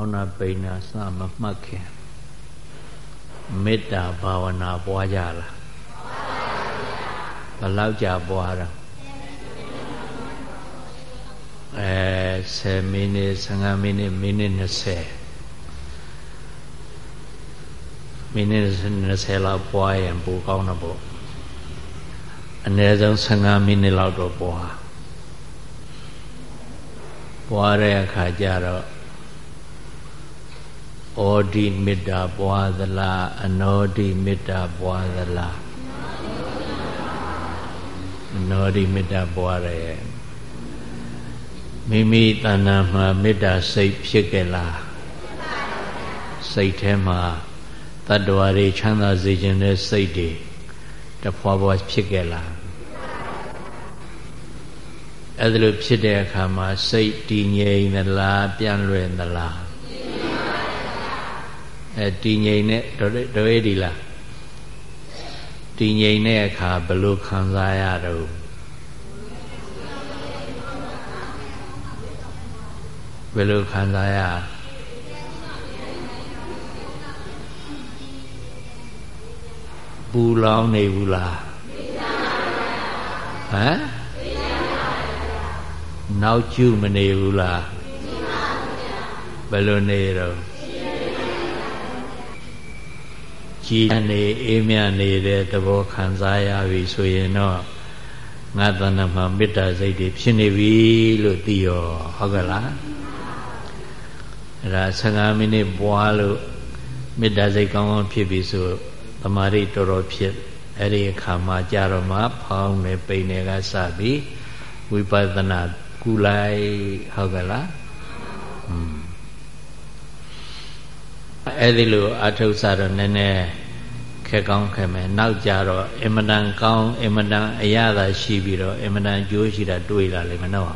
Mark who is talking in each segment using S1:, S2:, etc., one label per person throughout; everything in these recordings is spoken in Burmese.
S1: ကောင်းတာပိန်တာစမမှတ်ခင်မေတ္တာဘာဝနာပွားကြလားဘယ်လောက်ကြာပွားတာအဲ10မိနစ်15မိနစ်မိနစ်20မိနစ်20လောက်ပွားရင်ပိုကောင်းတော့ပေါ့အနည်းဆုံး15မိနစ်လောက်တော့ပွားပွားတဲ့အခါကျတော့ ဩဒီမေတ္တာပွားသလားအနောဒီမေတ္တာပွားသလားအနောဒီမေတ္တာပွားရဲမိမိတဏ္ဍာမှာမေတ္တာစိတ်ဖြစ်ကြလားစိတ်ထဲမှာတတ္တဝါတွေချမ်းသာစေခြင်းတဲ့စိတ်တွေတဖွာဖွာဖြစ်ကြလားအဲ့ဒါလိုဖြစ်တဲ့အခါမှာစိတ်တည်ငြိမ်သလားပြန့်လွင့်သလား အဲတည်ငြိမ်တဲ့တို့ရည်ဒီလားတည်ငြိမ်တဲ့အခါဘယ်လိုခံစားရတော့ဘယ်လိုခံစားရပူလောင်နေဘူးလားဟမ်နောက်ကျမနေဘူးလားဘယ်လိုနေတော့ ကြည်နေအေးမြနေတဲ့သဘောခံစားရပြီဆိုရင်တော့ငါတဏ္ဍမှာမေတ္တာစိတ်တွေဖြစ်နေပြီလို့သိရောဟုတ်ကဲ့လားအဲ့ဒါ15မိနစ်ပွားလို့မေတ္တာစိတ်ကောင်းကောင်းဖြစ်ပြီဆိုတမာရီတော်တော်ဖြစ်အဲ့ဒီအခါမှာကြာတော့မှဖောင်းနေပိန်နေကစပြီးဝိပဿနာကုလိုက်ဟုတ်ကဲ့လားอืมအဲ့ဒီလိုအထုဆတော့နည်းနည်း ခက်ကောင်းခက်မယ်နောက်ကြတော့အင်မတန်ကောင်းအင်မတန်အရသာရှိပြီးတော့အင်မတန်ကြိုးရှိတာတွေ့လာလိမ့်မယ်နော်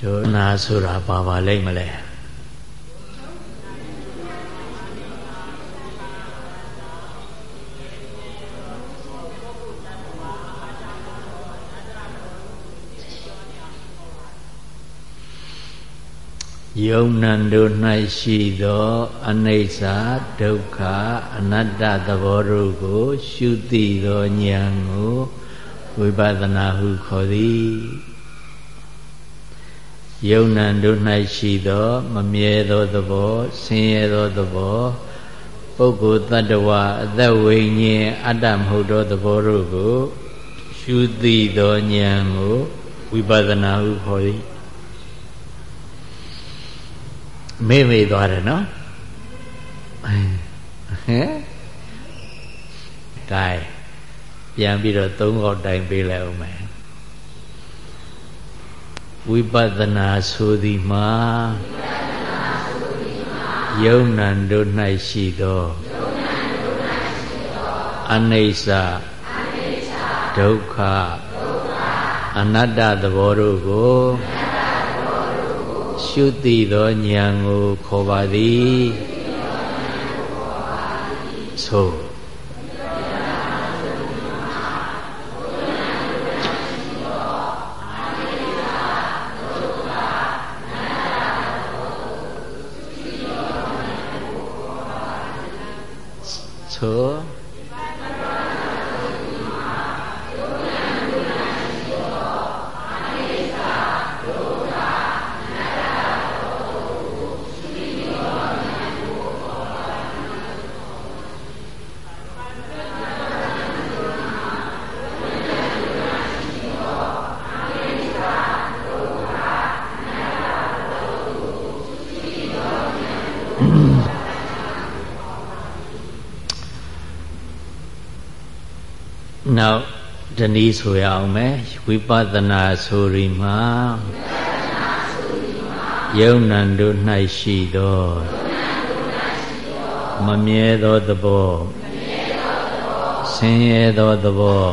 S1: ဒုနာဆိုတာဘာပါလိမ့်မလဲ ယုံနံတို့၌ရှိသောအနိစ္စဒုက္ခအနတ္တသဘောတို့ကို ရှုသိသောဉာဏ်ကိုဝိပဿနာဟုခေါ်သည်ယုံနံတို့၌ရှိသော မမြဲသောသဘောဆင်းရဲသောသဘောပုဂ္ဂိုလ်တ attva အသက်ဝိညာဉ်အတ္တမဟုတ်သောသဘောတို့ကို ရှုသိသောဉာဏ်ကိုဝိပဿနာဟုခေါ်သည် မေ့မေ့သွားတယ်နော်ဟမ်ကဲပြန်ပြီးတော့သုံးခေါက်တိုင်ပေးလိုက်အောင်မယ်ဝိပဿနာဆိုသည်မှာယုံနံတို့၌ရှိသောအနိစ္စဒုက္ခအနတ္တသဘောတို့ကို ရှုသိသောဉာဏ်ကိုခေါ်ပါသည်သို့နောက်တ နည်းဆိုရအောင်မယ်ဝိပဿနာဆိုရီမှာယုံနံတို့၌ရှိသောမမြဲသောသဘောဆင်းရဲသောသဘော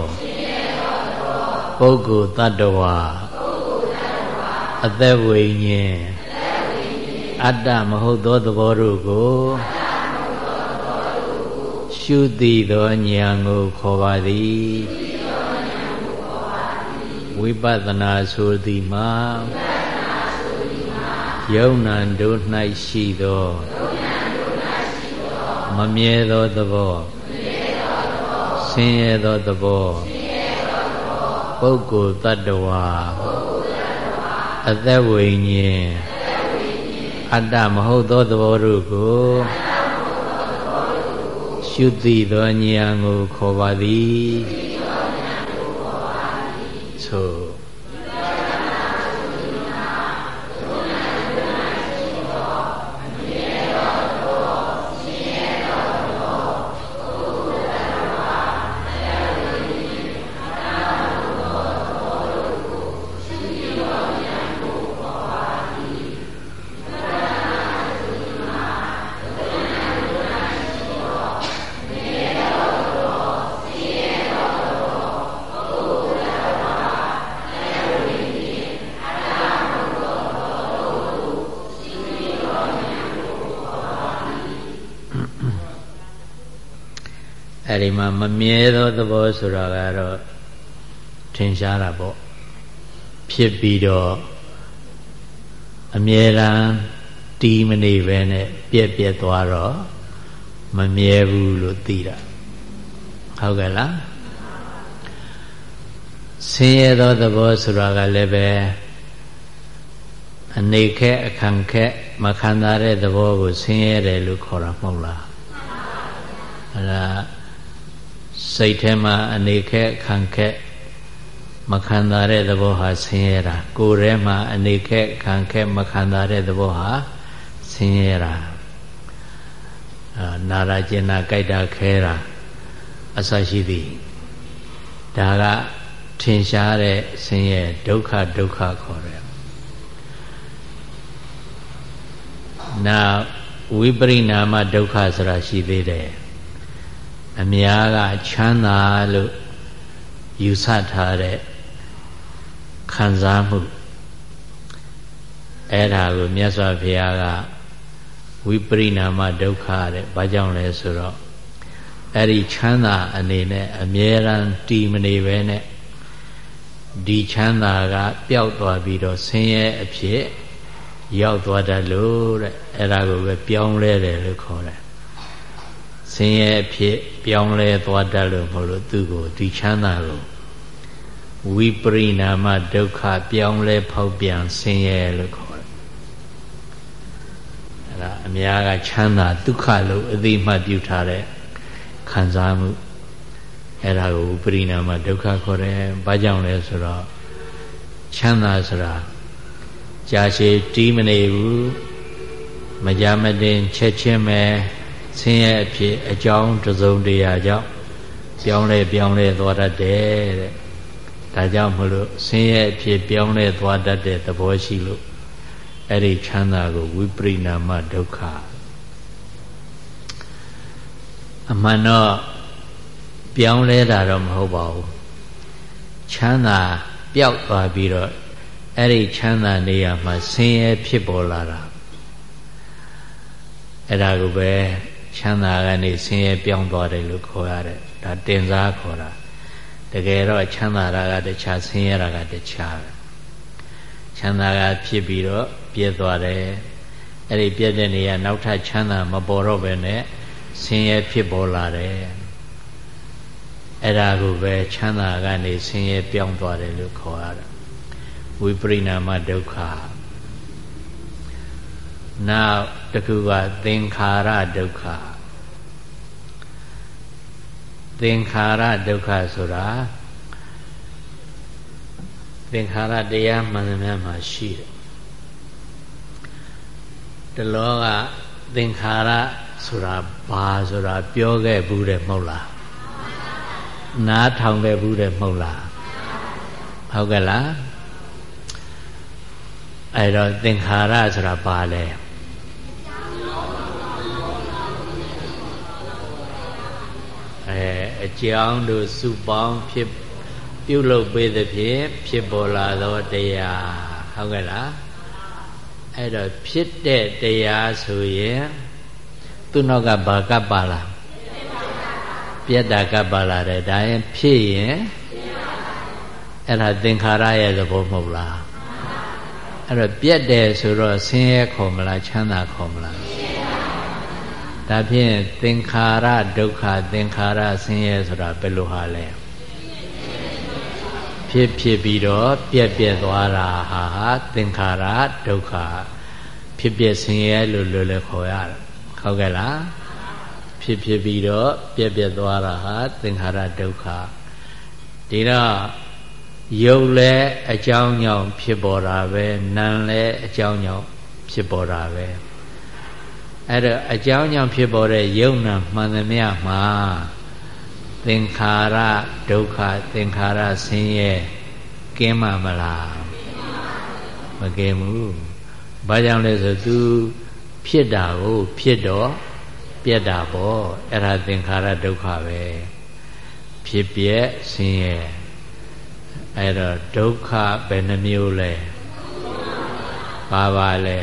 S1: ပုဂ္ဂိုလ်တ attva အသက်ဝိညာဉ်အတ္တမဟုတ်သောသဘောတို့ကိုရှုသိသောဉာဏ်ကိုခေါ်ပါသည် ဝိပဿနာဆိုသည်မှာယုံနာတို့၌ရှိသောမမြဲသောသဘောဆင်းရဲသောသဘောပုဂ္ဂိုလ်တ attva အသက်ဝိညာဉ်အတ္တမဟုတ်သောသဘောတို့ကိုရှုသိသောဉာဏ်ကိုခေါ်ပါသည် ဒီမှာမမြဲသောသဘောဆိုတာကတော့ထင်ရှားတာပေါ့ဖြစ်ပြီးတော့အမြဲတမ်းတီးမနေပဲနဲ့ပြက်ပြက်သွားတော့မမြဲဘူးလို့သိတာဟုတ်ကဲ့လားဆင်းရဲသောသဘောဆိုတာကလည်းပဲအနေခက်အခန့်ခက်မခံစားတဲ့သဘောကိုဆင်းရဲတယ်လို့ခေါ်တာမဟုတ်လားအဲ့ဒါ စိတ်ထဲမှာအနေခက်ခံခက်မခံစားတဲ့သဘောဟာဆင်းရဲတာကိုယ်ထဲမှာအနေခက်ခံခက်မခံစားတဲ့သဘောဟာဆင်းရဲတာအာနာရကျင်နာကြိုက်တာခဲတာအစရှိသည်ဒါကထင်ရှားတဲ့ဆင်းရဲဒုက္ခဒုက္ခခေါ်တယ်နာဝိပရိနာမဒုက္ခဆိုတာရှိသေးတယ် အများကချမ်းသာလို့ယူဆထားတဲ့ခံစားမှုအဲ့ဒါကိုမြတ်စွာဘုရားကဝိပရိနာမဒုက္ခတဲ့ဘာကြောင့်လဲဆိုတော့အဲ့ဒီချမ်းသာအနေနဲ့အမြဲတမ်းတည်မနေပဲနဲ့ဒီချမ်းသာကပျောက်သွားပြီးတော့ဆင်းရဲအဖြစ်ရောက်သွားတတ်လို့တဲ့အဲ့ဒါကိုပဲပြောင်းလဲတယ်လို့ခေါ်တယ် ဆင်းရဲအဖြစ်ပြောင်းလဲသွားတတ်လို့မဟုတ်လို့သူ့ကိုဒီချမ်းသာကိုဝိပရိနာမဒုက္ခပြောင်းလဲဖောက်ပြန်ဆင်းရဲလို့ခေါ်တယ်အဲ့ဒါအများကချမ်းသာဒုက္ခလို့အသိမှတ်ပြုထားတဲ့ခံစားမှုအဲ့ဒါကိုဝိပရိနာမဒုက္ခခေါ်တယ်ဘာကြောင့်လဲဆိုတော့ချမ်းသာဆိုတာကြာရှည်တီးမနေဘူးမကြမတင်ချက်ချင်းပဲ ဆင်းရဲအဖြစ်အကြောင်းတစုံတရာကြောင့်ပြောင်းလဲပြောင်းလဲသွားတတ်တယ်တဲ့ဒါကြောင့်မလို့ဆင်းရဲအဖြစ်ပြောင်းလဲသွားတတ်တဲ့သဘောရှိလို့အဲ့ဒီချမ်းသာကိုဝိပရိနာမဒုက္ခအမှန်တော့ပြောင်းလဲတာတော့မဟုတ်ပါဘူးချမ်းသာပျောက်သွားပြီးတော့အဲ့ဒီချမ်းသာနေရာမှာဆင်းရဲဖြစ်ပေါ်လာတာအဲ့ဒါကိုပဲ ချမ်းသာကနေဆင်းရဲပြောင်းသွားတယ်လို့ခေါ်ရတယ်ဒါတင်စားခေါ်တာတကယ်တော့ချမ်းသာတာကတခြားဆင်းရဲတာကတခြားပဲချမ်းသာကဖြစ်ပြီးတော့ပြည့်သွားတယ်အဲ့ဒီပြည့်တဲ့နေရာနောက်ထပ်ချမ်းသာမပေါ်တော့ပဲနဲ့ဆင်းရဲဖြစ်ပေါ်လာတယ်အဲ့ဒါကိုပဲချမ်းသာကနေဆင်းရဲပြောင်းသွားတယ်လို့ခေါ်ရတယ်ဝိပရိနာမဒုက္ခ နောက်တခုကသင်္ခါရဒုက္ခသင်္ခါရဒုက္ခဆိုတာသင်္ခါရတရားမှန်သမျှမှာရှိတယ်တလောကသင်္ခါရဆိုတာဘာဆိုတာပြောခဲ့ဘူးတယ်မဟုတ်လားနားထောင်ခဲ့ဘူးတယ်မဟုတ်လားဟုတ်ကဲ့လားအဲ့တော့သင်္ခါရဆိုတာဘာလဲအဲအ ကြောင်းတို့စုပေါင်းဖြစ်ပြုလုပ်ပေးသဖြင့်ဖြစ်ပေါ်လာသောတရားဟုတ်ကဲ့လားအဲ့တော့ဖြစ်တဲ့တရားဆိုရင်သူ့နောက်ကဘာကပ်ပါလားပြက်တာကပ်ပါလာတယ်ဒါရင်ဖြစ်ရင်အဲ့ဒါသင်္ခါရရဲ့သဘောမဟုတ်လားအဲ့တော့ပြက်တယ်ဆိုတော့ဆင်းရဲခေါ်မလားချမ်းသာခေါ်မလား ဒါဖြင့်သင်္ခါရဒုက္ခသင်္ခါရဆင်းရဲဆိုတာဘယ်လိုဟာလဲဖြစ်ဖြစ်ပြီးတော့ပြက်ပြက်သွားတာဟာသင်္ခါရဒုက္ခဖြစ်ပြဆင်းရဲလို့လို့လည်းခေါ်ရတယ်ဟုတ်ကဲ့လားဖြစ်ဖြစ်ပြီးတော့ပြက်ပြက်သွားတာဟာသင်္ခါရဒုက္ခဒီတော့ယုတ်လည်းအကြောင်းကြောင့်ဖြစ်ပေါ်တာပဲနာမ်လည်းအကြောင်းကြောင့်ဖြစ်ပေါ်တာပဲ အဲ့တော့အကြောင်းကြောင့်ဖြစ်ပေါ်တဲ့ယုတ်နာမှန်သမျှမှာသင်္ခါရဒုက္ခသင်္ခါရဆင်းရဲကင်းမှာမလားမကင်းဘူးဘာကြောင့်လဲဆိုသူဖြစ်တာကိုဖြစ်တော့ပြက်တာပေါ့အဲ့ဒါသင်္ခါရဒုက္ခပဲဖြစ်ပြက်ဆင်းရဲအဲ့တော့ဒုက္ခဘယ်နှမျိုးလဲပါပါလဲ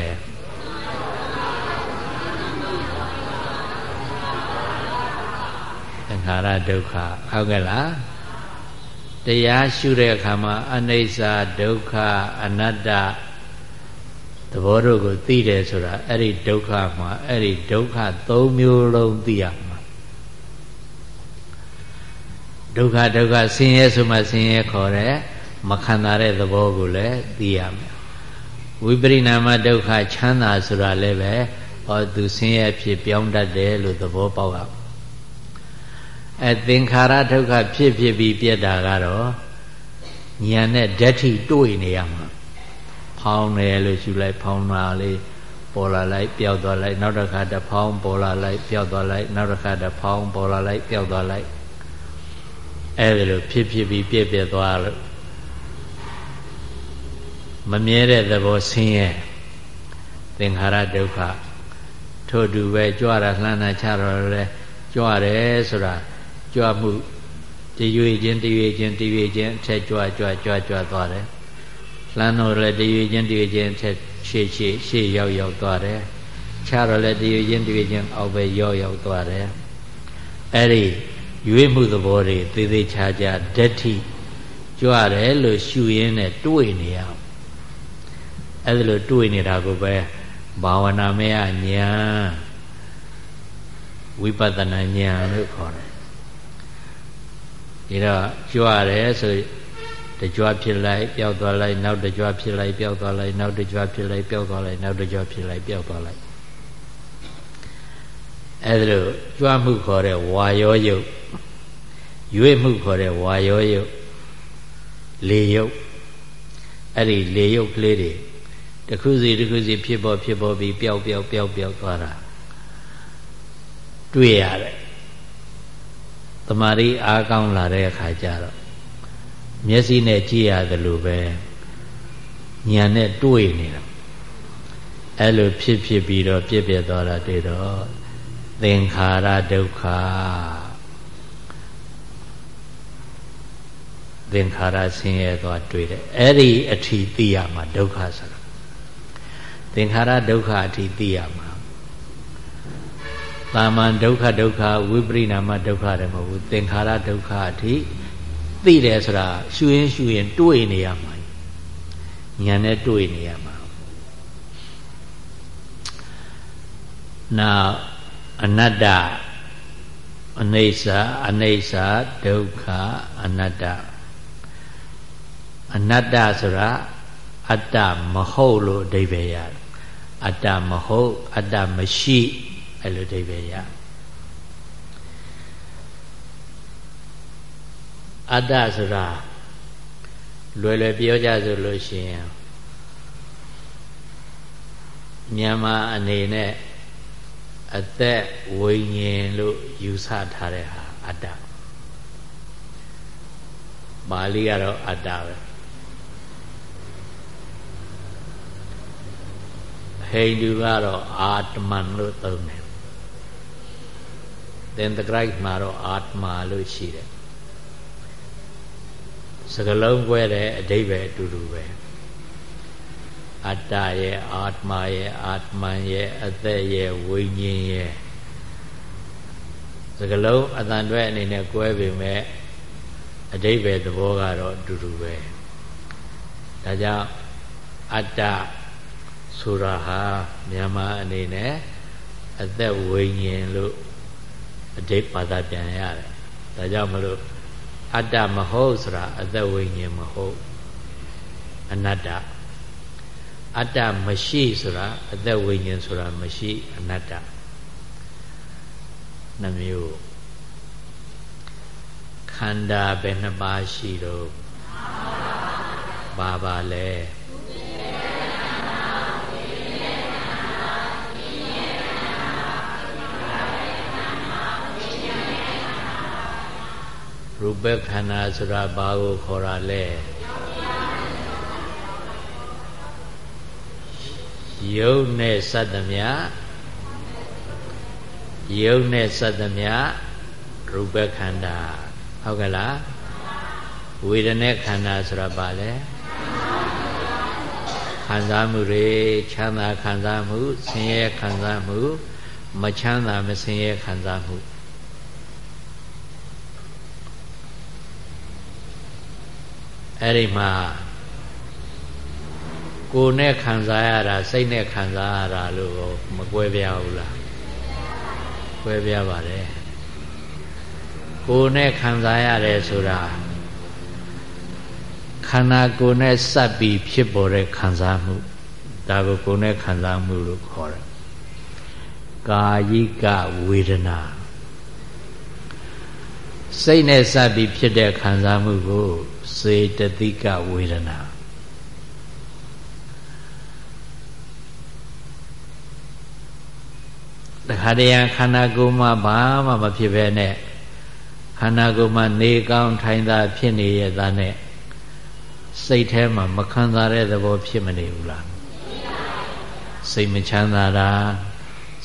S1: သင်္ခါရဒုက္ခဟုတ်ကဲ့လားတရားရှုတဲ့အခါမှာအနိစ္စဒုက္ခအနတ္တသဘောတို့ကိုသိတယ်ဆိုတာအဲ့ဒီဒုက္ခမှာအဲ့ဒီဒုက္ခ၃မျိုးလုံးသိရမှာဒုက္ခဒုက္ခဆင်းရဲဆိုမှဆင်းရဲခေါ်တယ်မခံတာတဲ့သဘောကိုလည်းသိရမယ်ဝိပရိနာမဒုက္ခချမ်းသာဆိုတာလည်းပဲဟောသူဆင်းရဲဖြစ်ပြောင်းတတ်တယ်လို့သဘောပေါက်ရ အဲသင်္ခါရဒုက္ခဖြစ်ဖြစ်ပြီးပြက်တာကတော့ဉာဏ်နဲ့ဓာတ်ထိတွေ့နေရမှာဖောင်းတယ်လို့ရှုလိုက်ဖောင်းတာလေးပေါ်လာလိုက်ပျောက်သွားလိုက်နောက်တစ်ခါတဖောင်းပေါ်လာလိုက်ပျောက်သွားလိုက်နောက်တစ်ခါတဖောင်းပေါ်လာလိုက်ပျောက်သွားလိုက်အဲ့ဒါလိုဖြစ်ဖြစ်ပြီးပြက်ပြက်သွားလို့မမြဲတဲ့သဘောဆင်းရဲသင်္ခါရဒုက္ခထို့တူပဲကြွတာလှမ်းတာချတော့လဲကြွတယ်ဆိုတာ ကြွမှုတရွေချင်းတရွေချင်းတရွေချင်းအထက်ကြွကြွကြွကြွသွားတယ်လှမ်းတော့လည်းတရွေချင်းတရွေချင်းအထက်ရှေ့ရှေ့ရှေ့ရောက်ရောက်သွားတယ်ချတော့လည်းတရွေချင်းတရွေချင်းအောက်ပဲရောက်ရောက်သွားတယ်အဲ့ဒီရွေးမှုသဘောတွေသေသေးချာချာဓာတ်ထိကြွတယ်လို့ရှုရင်းနဲ့တွေးနေရအောင်အဲ့ဒါလိုတွေးနေတာကိုပဲဘာဝနာမယညာဝိပဿနာညာလို့ခေါ်တယ် ဒီတော့ကြွတယ်ဆိုတကြွဖြစ်လိုက်ပျောက်သွားလိုက်နောက်တကြွဖြစ်လိုက်ပျောက်သွားလိုက်နောက်တကြွဖြစ်လိုက်ပျောက်သွားလိုက်နောက်တကြွဖြစ်လိုက်ပျောက်သွားလိုက်အဲ့ဒါလိုကြွမှုခေါ်တဲ့ဝါယောယုတ်ရွေ့မှုခေါ်တဲ့ဝါယောယုတ်လေယုတ်အဲ့ဒီလေယုတ်ကလေးတွေတစ်ခုစီတစ်ခုစီဖြစ်ပေါ်ဖြစ်ပေါ်ပြီးပျောက်ပျောက်ပျောက်ပျောက်သွားတာတွေ့ရတယ်တ မာရီအားကောင်းလာတဲ့အခါကျတော့မျက်စိနဲ့ကြည့်ရတယ်လို့ပဲဉာဏ်နဲ့တွေးနေတာအဲ့လိုဖြစ်ဖြစ်ပြီးတော့ပြည့်ပြည့်သွားတာတွေ့တော့သင်္ခါရဒုက္ခသင်္ခါရဆင်းရဲသွားတွေ့တယ်အဲ့ဒီအထီသိရမှာဒုက္ခဆိုတာသင်္ခါရဒုက္ခအထိသိရမှာ တာမန်ဒုက္ခဒုက္ခဝိပရိနာမဒုက္ခတယ်မဟုတ်ဘူးသင်္ခါရဒုက္ခအထိသိတယ်ဆိုတာရှုရင်ရှုရင်တွေးနေရမှာညာနဲ့တွေးနေရမှာနောက်အနတ္တအနိစ္စအနိစ္စဒုက္ခအနတ္တအနတ္တဆိုတာအတ္တမဟုတ်လို့အဓိပ္ပာယ်ရတယ်အတ္တမဟုတ်အတ္တမရှိ အဲ့လိုအဓိပ္ပာယ်ရအတ္တဆိုတာလွယ်လွယ်ပြောကြဆိုလို့ရှိရင်မြန်မာအနေနဲ့အသက်ဝိညာဉ်လို့ယူဆထားတဲ့ဟာအတ္တပါဠိကတော့အတ္တပဲဟိန္ဒူကတော့အာတမန်လို့သုံးတယ် သင်္တဂရိုက်မှာတော့အာတမာလို့ရှိတယ်စကလုံးကွဲတဲ့အဓိပ္ပာယ်အတူတူပဲအတ္တရဲ့အာတမာရဲ့အာတမန်ရဲ့အသက်ရဲ့ဝိညာဉ်ရဲ့စကလုံးအတန်တွဲအနေနဲ့ကွဲပေမဲ့အဓိပ္ပာယ်သဘောကတော့အတူတူပဲဒါကြောင့်အတ္တဆိုတာဟာမြန်မာအနေနဲ့အသက်ဝိညာဉ်လို့ အတိတ်ဘာသာပြန်ရတယ်ဒါကြောင့်မလို့အတ္တမဟုတ်ဆိုတာအသက်ဝိညာဉ်မဟုတ်အနတ္တအတ္တမရှိဆိုတာအသက်ဝိညာဉ်ဆိုတာမရှိအနတ္တနှမျိုးခန္ဓာဘယ်နှပါးရှိတော့ပါပါလဲ ရူပခန္ဓာဆိုတာဘာကိုခေါ်တာလဲယုတ်နဲ့စัตသမြယုတ်နဲ့စัตသမြရူပခန္ဓာဟုတ်ကဲ့လားဝေဒနာခန္ဓာဆိုတာဘာလဲခံစားမှုတွေချမ်းသာခံစားမှုဆင်းရဲခံစားမှု မချမ်းသာမဆင်းရဲခံစားမှု အဲ့ဒီမှာကိုယ်နဲ့ခံစားရတာစိတ်နဲ့ခံစားရတာလို့မကွဲပြားဘူးလားကွဲပြားပါတယ်ကိုယ်နဲ့ခံစားရတယ်ဆိုတာခန္ဓာကိုယ်နဲ့စပ်ပြီးဖြစ်ပေါ်တဲ့ခံစားမှုဒါကိုကိုယ်နဲ့ခံစားမှုလို့ခေါ်တယ်ကာယိကဝေဒနာ စိတ်နဲ့စပ်ပြီးဖြစ်တဲ့ခံစားမှုကိုစေတသိကဝေဒနာတခါတည်းခန္ဓာကိုယ်မှာဘာမှမဖြစ်ပဲနဲ့ခန္ဓာကိုယ်မှာနေကောင်းထိုင်သာဖြစ်နေရတာနဲ့စိတ်ထဲမှာမခံစားတဲ့သဘောဖြစ်မနေဘူးလားစိတ်မချမ်းသာတာ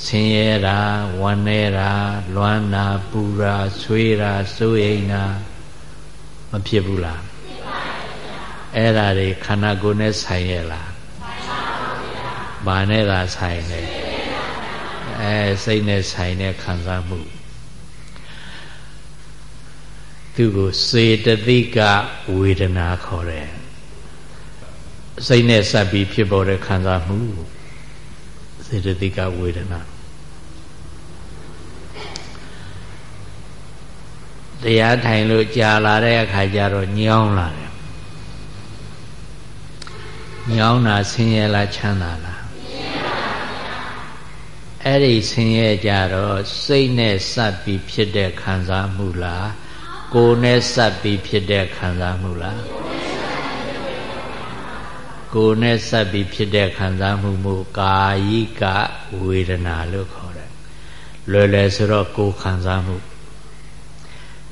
S1: ဆင်းရဲတာဝမ်းနည်းတာလွမ်းတာပူတာဆွေးတာစိုးရိမ်တာမဖြစ်ဘူးလားဖြစ်ပါဘူးအဲ့ဒါတွေခန္ဓာကိုယ်နဲ့ဆိုင်ရဲ့လားဆိုင်ပါဘူးဗျာဘာနဲ့သာဆိုင်လဲအဲစိတ်နဲ့ဆိုင်တဲ့ခံစားမှုသူကိုစေတသိကဝေဒနာခေါ်တယ်စိတ်နဲ့စပ်ပြီးဖြစ်ပေါ်တဲ့ခံစားမှု စေတသိကဝေဒနာတရားထိုင်လို့ကြာလာတဲ့အခါကျတော့ညောင်းလာတယ်ညောင်းတာဆင်းရဲလားချမ်းသာလားအဲ့ဒီဆင်းရဲကြတော့စိတ်နဲ့စပ်ပြီးဖြစ်တဲ့ခံစားမှုလားကိုယ်နဲ့စပ်ပြီးဖြစ်တဲ့ခံစားမှုလား ကိုယ်နဲ့စပ်ပြီးဖြစ်တဲ့ခံစားမှုမို့ကာယိကဝေဒနာလို့ခေါ်တယ်လွယ်လွယ်ဆိုတော့ကိုယ်ခံစားမှု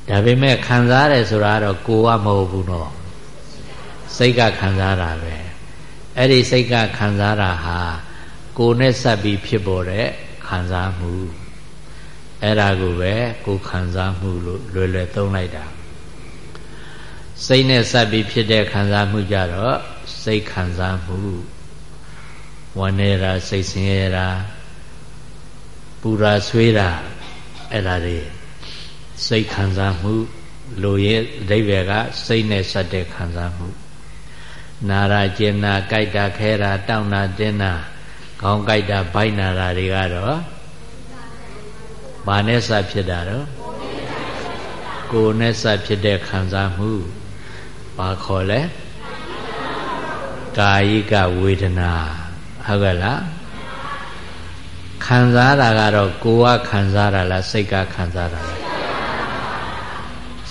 S1: ဒါပေမဲ့ခံစားတယ်ဆိုတာတော့ကိုယ်ကမဟုတ်ဘူးနော်စိတ်ကခံစားတာပဲအဲ့ဒီစိတ်ကခံစားတာဟာကိုယ်နဲ့စပ်ပြီးဖြစ်ပေါ်တဲ့ခံစားမှုအဲ့ဒါကိုပဲကိုယ်ခံစားမှုလို့လွယ်လွယ်သုံးလိုက်တာစိတ်နဲ့စပ်ပြီးဖြစ်တဲ့ခံစားမှုကြတော့ စိတ်ခံစားမှုဝမ်းနေတာစိတ်ဆင်းရဲတာပူရာဆွေးတာအဲ့ဒါတွေစိတ်ခံစားမှုလိုရဲ့အဓိပ္ပာယ်ကစိတ်နဲ့ဆက်တဲ့ခံစားမှုနာရာကျင်နာကြိုက်တာခဲတာတောင်းတာတင်းတာခေါင်းကြိုက်တာဘိုက်နာတာတွေကတော့ဘာနဲ့ဆက်ဖြစ်တာတော့ကိုယ်နဲ့ဆက်ဖြစ်တဲ့ခံစားမှုဘာခေါ်လဲ ကာယိကဝေဒနာဟုတ်ကဲ့လားခံစားတာကတော့ကိုယ်ကခံစားတာလားစိတ်ကခံစားတာလား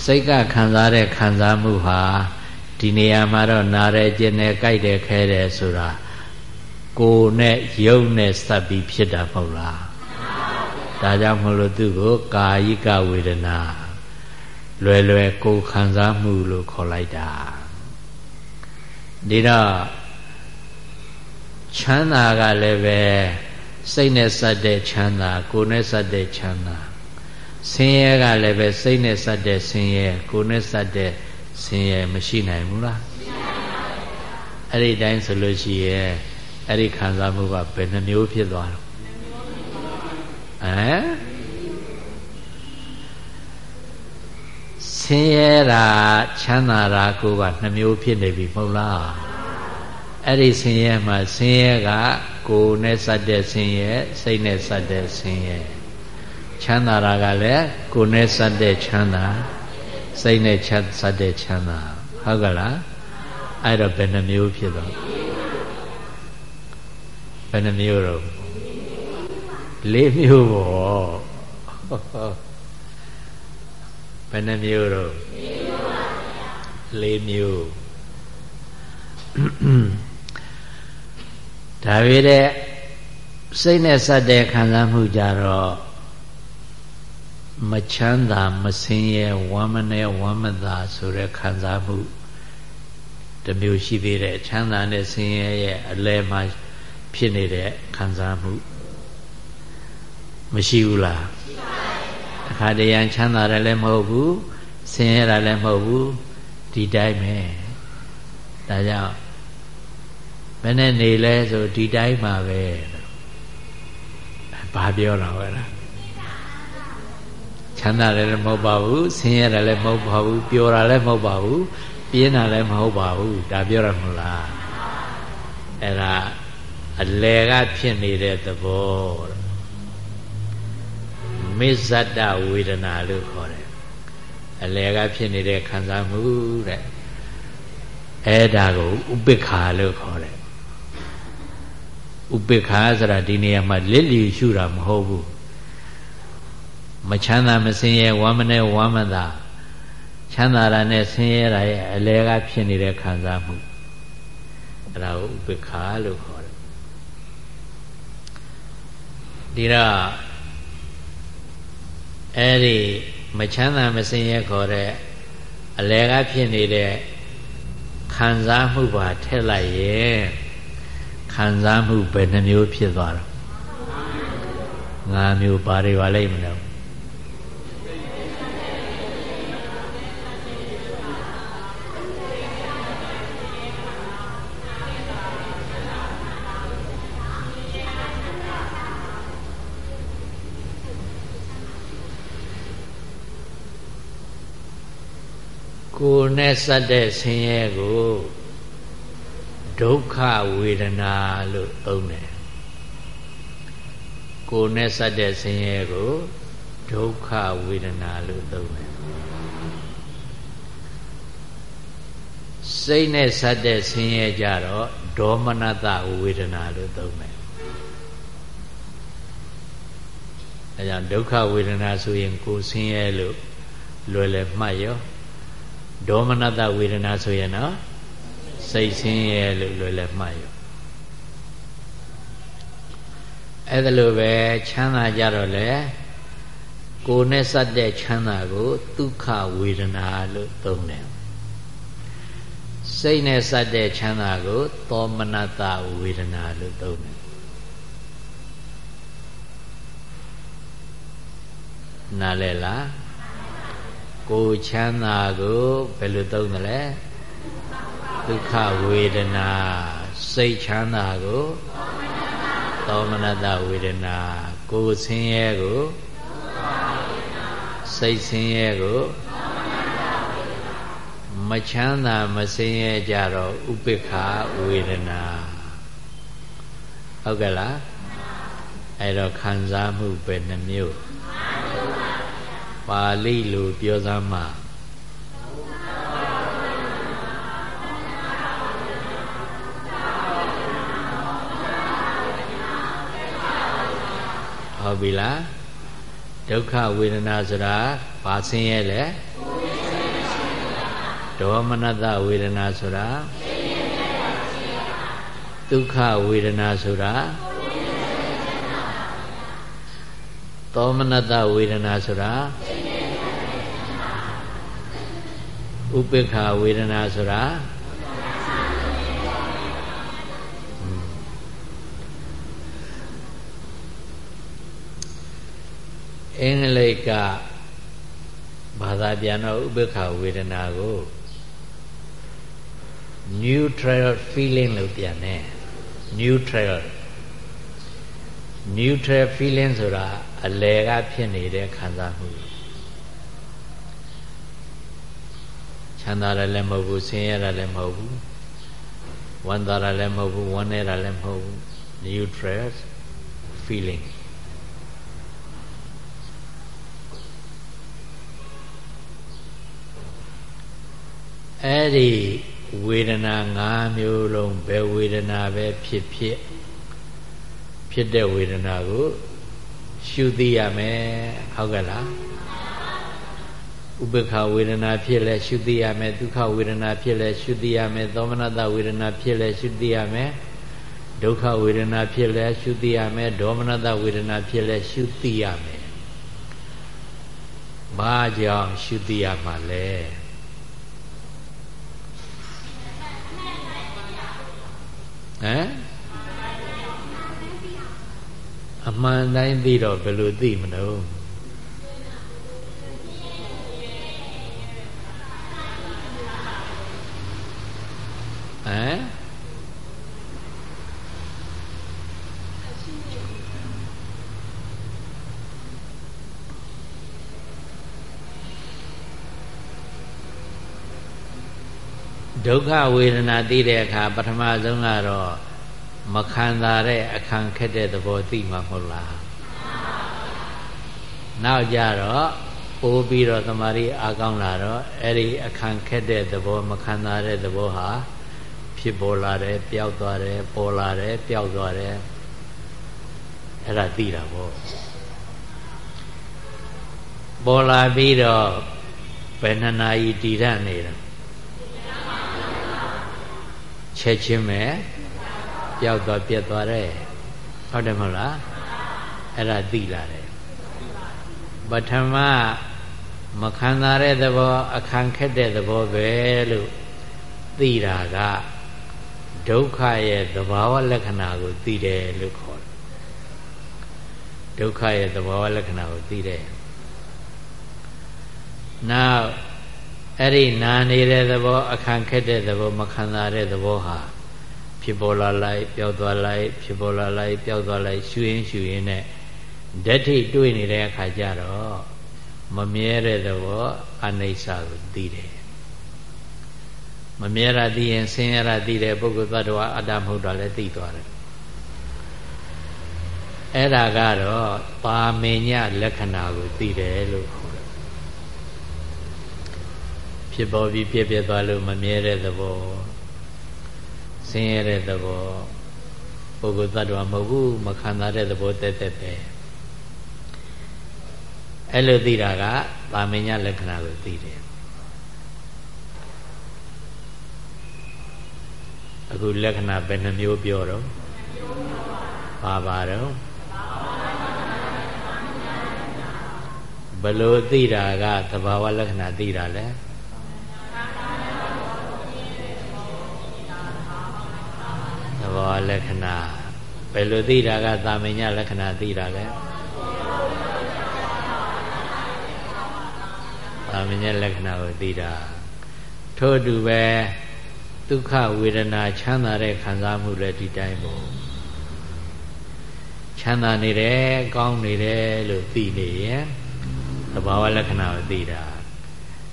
S1: စိတ်ကခံစားတဲ့ခံစားမှုဟာဒီနေရာမှာတော့နားရဲကျင်တယ်ကြိုက်တယ်ခဲတယ်ဆိုတာကိုယ်နဲ့ယုံနဲ့စပ်ပြီးဖြစ်တာမဟုတ်လားဒါကြောင့်မလို့သူကိုကာယိကဝေဒနာလွယ်လွယ်ကိုခံစားမှုလို့ခေါ်လိုက်တာ ဒီတော့ချမ်းသာကလည်းပဲစိတ်နဲ့စပ်တဲ့ချမ်းသာကိုယ်နဲ့စပ်တဲ့ချမ်းသာဆင်းရဲကလည်းပဲစိတ်နဲ့စပ်တဲ့ဆင်းရဲကိုယ်နဲ့စပ်တဲ့ဆင်းရဲမရှိနိုင်ဘူးလားအဲ့ဒီတိုင်းဆိုလို့ရှိရဲ့အဲ့ဒီခံစားမှုကဘယ်နှမျိုးဖြစ်သွားတော့ဟမ် ဆင်းရဲတာချမ်းသာတာကိုကနှမျိုးဖြစ်နေပြီမဟုတ်လားအဲ့ဒီဆင်းရဲမှာဆင်းရဲကကိုယ်နဲ့စတဲ့ဆင်းရဲစိတ်နဲ့စတဲ့ဆင်းရဲချမ်းသာတာကလည်းကိုယ်နဲ့စတဲ့ချမ်းသာစိတ်နဲ့ချက်စတဲ့ချမ်းသာဟုတ်ကလားအဲ့တော့ဘယ်နှမျိုးဖြစ်သွားဘယ်နှမျိုးတော့လေးမျိုးပေါ့ဘ ယ်နှမျိုးတော့လေးမျိုးဒါပေတဲ့စိတ်နဲ့စတဲ့ခံစားမှုကြတော့မချမ်းသာမစင်းရဲဝမ်းမနဲ့ဝမ်းမသာဆိုတဲ့ခံစားမှုတမျိုးရှိသေးတယ်ချမ်းသာနဲ့ဆင်းရဲရဲ့အလဲမှာဖြစ်နေတဲ့ခံစားမှုမရှိဘူးလားရှိပါဘူး အခါတရံချမ်းသာတယ်လည်းမဟုတ်ဘူးဆင်းရဲတာလည်းမဟုတ်ဘူးဒီတိုင်းပဲဒါကြောင့်ဘယ်နဲ့နေလဲဆိုဒီတိုင်းမှာပဲဘာပြောတာလဲလားချမ်းသာတယ်လည်းမဟုတ်ပါဘူးဆင်းရဲတယ်လည်းမဟုတ်ပါဘူးပျော်တာလည်းမဟုတ်ပါဘူးပြင်းတာလည်းမဟုတ်ပါဘူးဒါပြောရမလားအဲ့ဒါအလေကဖြစ်နေတဲ့သဘော မိဇ္ဇတဝေဒနာလို့ခေါ်တယ်အလေကဖြစ်နေတဲ့ခံစားမှုတဲ့အဲ့ဒါကိုဥပိ္ပခာလို့ခေါ်တယ်ဥပိ္ပခာဆိုတာဒီနေရာမှာလစ်လီရှုတာမဟုတ်ဘူးမချမ်းသာမစင်ရဲ့ဝမ်းမနဲ့ဝမ်းမသာချမ်းသာတာနဲ့ဆင်းရဲတာရဲ့အလဲကဖြစ်နေတဲ့ခံစားမှုအဲ့ဒါကိုဥပိ္ပခာလို့ခေါ်တယ်ဒီတော့ အဲ့ဒီမချမ်းသာမစင်ရဲခေါ်တဲ့အလဲကဖြစ်နေတဲ့ခံစားမှုပါထည့်လိုက်ရဲ့ခံစားမှုဘယ်နှမျိုးဖြစ်သွားတော့၅မျိုးပါတွေပါလိမ့်မလို့ ကိုယ်နဲ့စက်တဲ့ဆင်းရဲကိုဒုက္ခဝေဒနာလို့သုံးတယ်ကိုယ်နဲ့စက်တဲ့ဆင်းရဲကိုဒုက္ခဝေဒနာလို့သုံးတယ်စိတ်နဲ့စက်တဲ့ဆင်းရဲကြတော့ဒေါမနတဝေဒနာလို့သုံးတယ်အဲကြောင့်ဒုက္ခဝေဒနာဆိုရင်ကိုယ်ဆင်းရဲလို့လွယ်လွယ်မှတ်ရော ဒေါမနတဝေဒနာဆိုရင်တော့စိတ်ဆင်းရဲလို့လွယ်လွယ်မှတ်ရောအဲ့ဒါလိုပဲချမ်းသာကြတော့လေကိုယ်နဲ့စက်တဲ့ချမ်းသာကိုဒုက္ခဝေဒနာလို့သုံးတယ်စိတ်နဲ့စက်တဲ့ချမ်းသာကိုသောမနတဝေဒနာလို့သုံးတယ်နားလဲလား ကိုချမ်းသာကိုဘယ်လိုသုံးသလဲဒုက္ခဝေဒနာစိတ်ချမ်းသာကိုသောမနတဝေဒနာကိုဆင်းရဲကိုစိတ်ဆင်းရဲကိုမချမ်းသာမဆင်းရဲကြတော့ဥပိ္ပခဝေဒနာဟုတ်ကဲ့လားအဲ့တော့ခံစားမှုပဲနှမျိုး ပါဠိလိုပြောစမ်းမှာဟုတ်ပြီလားဒုက္ခဝေဒနာဆိုတာဘာဆင်းရဲလဲဒေါမနတဝေဒနာဆိုတာဒုက္ခဝေဒနာဆိုတာ သောမနတဝေဒနာဆိုတာဥပိ္ပခာဝေဒနာဆိုတာအင်္ဂလိပ်ကဘာသာပြန်တော့ဥပိ္ပခာဝေဒနာကို neutral feeling လို့ပြန်တယ် neutral neutral feeling ဆိုတာ အလယ်ကဖြစ်နေတဲ့ခံစားမှုချမ်းသာတယ်လည်းမဟုတ်ဘူးဆင်းရဲတယ်လည်းမဟုတ်ဘူးဝမ်းသာတာလည်းမဟုတ်ဘူးဝမ်းနေတာလည်းမဟုတ်ဘူး neutral feeling အဲ့ဒီဝေဒနာ၅မျိုးလုံးဘယ်ဝေဒနာပဲဖြစ်ဖြစ်ဖြစ်တဲ့ဝေဒနာကို ရှုသိရမယ်ဟုတ်ကဲ့လားဥပ္ပခဝေဒနာဖြစ်လဲရှုသိရမယ်ဒုက္ခဝေဒနာဖြစ်လဲရှုသိရမယ်သောမနတဝေဒနာဖြစ်လဲရှုသိရမယ်ဒုက္ခဝေဒနာဖြစ်လဲရှုသိရမယ်ဒေါမနတဝေဒနာဖြစ်လဲရှုသိရမယ်ဘာကြောင့်ရှုသိရမှာလဲဟမ် အမှန်တိုင်းသိတော့ဘယ်လိုသိမလို့ဟမ်ဒုက္ခဝေဒနာသိတဲ့အခါပထမဆုံးကတော့ မခံသာတဲ့အခန့်ခက်တဲ့သဘောသိမှာမဟုတ်လားနောက်ကြတော့ပိုးပြီးတော့တမာရီအာကောင်းလာတော့အဲ့ဒီအခန့်ခက်တဲ့သဘောမခံသာတဲ့သဘောဟာဖြစ်ပေါ်လာတယ်ပျောက်သွားတယ်ပေါ်လာတယ်ပျောက်သွားတယ်အဲ့ဒါသိတာပေါ့ပေါ်လာပြီးတော့ဘယ်နှနာရီတည်ရနေတာချက်ချင်းပဲ ပျောက်သွားပြက်သွားတယ်ဟုတ်တယ်မဟုတ်လားအဲ့ဒါသိလာတယ်ပထမမခံစားတဲ့သဘောအခန့်ခက်တဲ့သဘောပဲလို့သိတာကဒုက္ခရဲ့သဘာဝလက္ခဏာကိုသိတယ်လို့ခေါ်တယ်ဒုက္ခရဲ့သဘာဝလက္ခဏာကိုသိတယ်နောက်အဲ့ဒီနာနေတဲ့သဘောအခန့်ခက်တဲ့သဘောမခံစားတဲ့သဘောဟာ ဖြစ်ပေါ်လာလိုက်ပျောက်သွားလိုက်ဖြစ်ပေါ်လာလိုက်ပျောက်သွားလိုက်ရှူရင်းရှူရင်းနဲ့ဓာတ်ထိတွေ့နေတဲ့အခါကျတော့မမြဲတဲ့သဘောအနိစ္စကိုသိတယ်မမြဲတာသိရင်ဆင်းရဲတာသိတယ်ပုဂ္ဂိုလ်သတ္တဝါအတ္တမဟုတ်တာလည်းသိသွားတယ်အဲ့ဒါကတော့ပါမညလက္ခဏာကိုသိတယ်လို့ခေါ်တယ်ဖြစ်ပေါ်ပြီးပြည့်ပြည့်သွားလို့မမြဲတဲ့သဘောဆ င်းရဲတဲ့သဘောပုဂ္ဂိုလ်သတ္တဝါမဟုတ်ဘူးမခံစားတဲ့သဘောတက်တက်ပဲအဲ့လိုသိတာကပါမညလက္ခဏာကိုသိတယ်အခုလက္ခဏာဘယ်နှမျိုးပြောတော့ပါပါတော့ဘလို့သိတာကသဘာဝလက္ခဏာသိတာလဲ ဘာဝလက္ခဏာဘယ်လိုသိတာကသာမညလက္ခဏာသိတာလဲသာမညလက္ခဏာကိုသိတာထို့တူပဲဒုက္ခဝေဒနာချမ်းသာတဲ့ခံစားမှုလည်းဒီတိုင်းပေါ့ချမ်းသာနေတယ်ကောင်းနေတယ်လို့သိနေရင်သဘာဝလက္ခဏာကိုသိတာ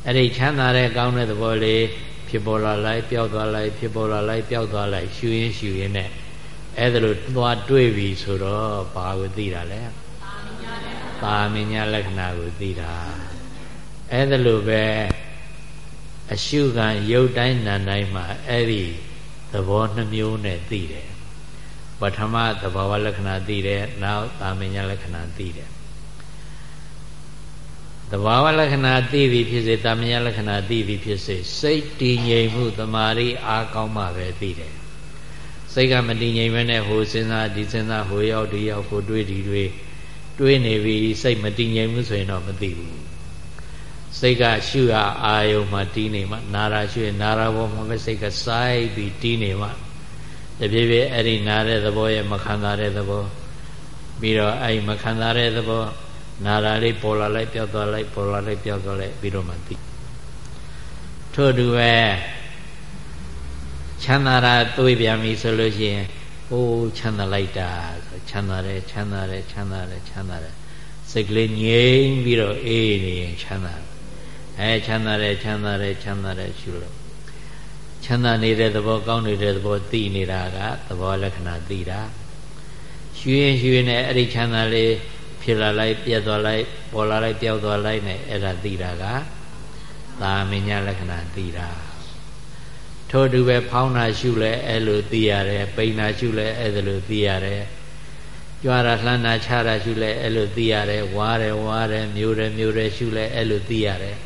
S1: အဲ့ဒီချမ်းသာတဲ့ကောင်းတဲ့သဘောလေး ဖြစ်ပေါ်လာလိုက်ပျောက်သွားလိုက်ဖြစ်ပေါ်လာလိုက်ပျောက်သွားလိုက်ရှူရင်းရှူရင်းနဲ့အဲ့ဒါလိုသွားတွေးပြီဆိုတော့ဘာကိုသိတာလဲပါမညာလက္ခဏာကိုသိတာအဲ့ဒါလိုပဲအရှုခံရုပ်တိုင်းနာတိုင်းမှာအဲ့ဒီသဘောနှမျိုးနဲ့သိတယ်ပထမသဘာဝလက္ခဏာသိတယ်နောက်သာမညလက္ခဏာသိတယ် သဘာဝလက္ခဏာသိပြီဖြစ်စေတာမယလက္ခဏာသိပြီဖြစ်စေစိတ်တည်ငြိမ်မှုတမာရီအားကောင်းမှပဲသိတယ်စိတ်ကမတည်ငြိမ်မဲနဲ့ဟိုစဉ်းစားဒီစဉ်းစားဟိုရောက်ဒီရောက်ဟိုတွေးဒီတွေးတွေးနေပြီစိတ်မတည်ငြိမ်မှုဆိုရင်တော့မသိဘူးစိတ်ကရှုရအာယုံမှာတီးနေမှနာရာရှုရနာရာဘောမှာပဲစိတ်ကစိုက်ပြီးတီးနေမှတပြေးပြေးအဲ့ဒီနာတဲ့သဘောရဲ့မခံစားတဲ့သဘောပြီးတော့အဲ့မခံစားတဲ့သဘော နာရာလေးပေါ်လာလိုက်ပျောက်သွားလိုက်ပေါ်လာလိုက်ပျောက်သွားလိုက်ပြီးတော့မှသိထို့တူပဲချမ်းသာတာတွေးပြန်ပြီဆိုလို့ရှိရင်အိုးချမ်းသာလိုက်တာဆိုချမ်းသာတယ်ချမ်းသာတယ်ချမ်းသာတယ်ချမ်းသာတယ်စိတ်ကလေးငြိမ်ပြီးတော့အေးနေရင်ချမ်းသာအဲချမ်းသာတယ်ချမ်းသာတယ်ချမ်းသာတယ်ရှုလို့ချမ်းသာနေတဲ့သဘောကောင်းနေတဲ့သဘောသိနေတာကသဘောလက္ခဏာသိတာရွှေရင်ရွှေနဲ့အဲ့ဒီချမ်းသာလေး ဖြစ်လာလိုက်ပြတ်သွားလိုက်ပေါ်လာလိုက်ပျောက်သွားလိုက်နဲ့အဲ့ဒါသိတာကသာမညာလက္ခဏာသိတာထို့တူပဲဖောင်းတာရှုလဲအဲ့လိုသိရတယ်ပိန်တာရှုလဲအဲ့ဒါလိုသိရတယ်ကြွားတာလှမ်းတာခြားတာရှုလဲအဲ့လိုသိရတယ်ဝါတယ်ဝါတယ်မျိုးတယ်မျိုးတယ်ရှုလဲအဲ့လိုသိရတယ်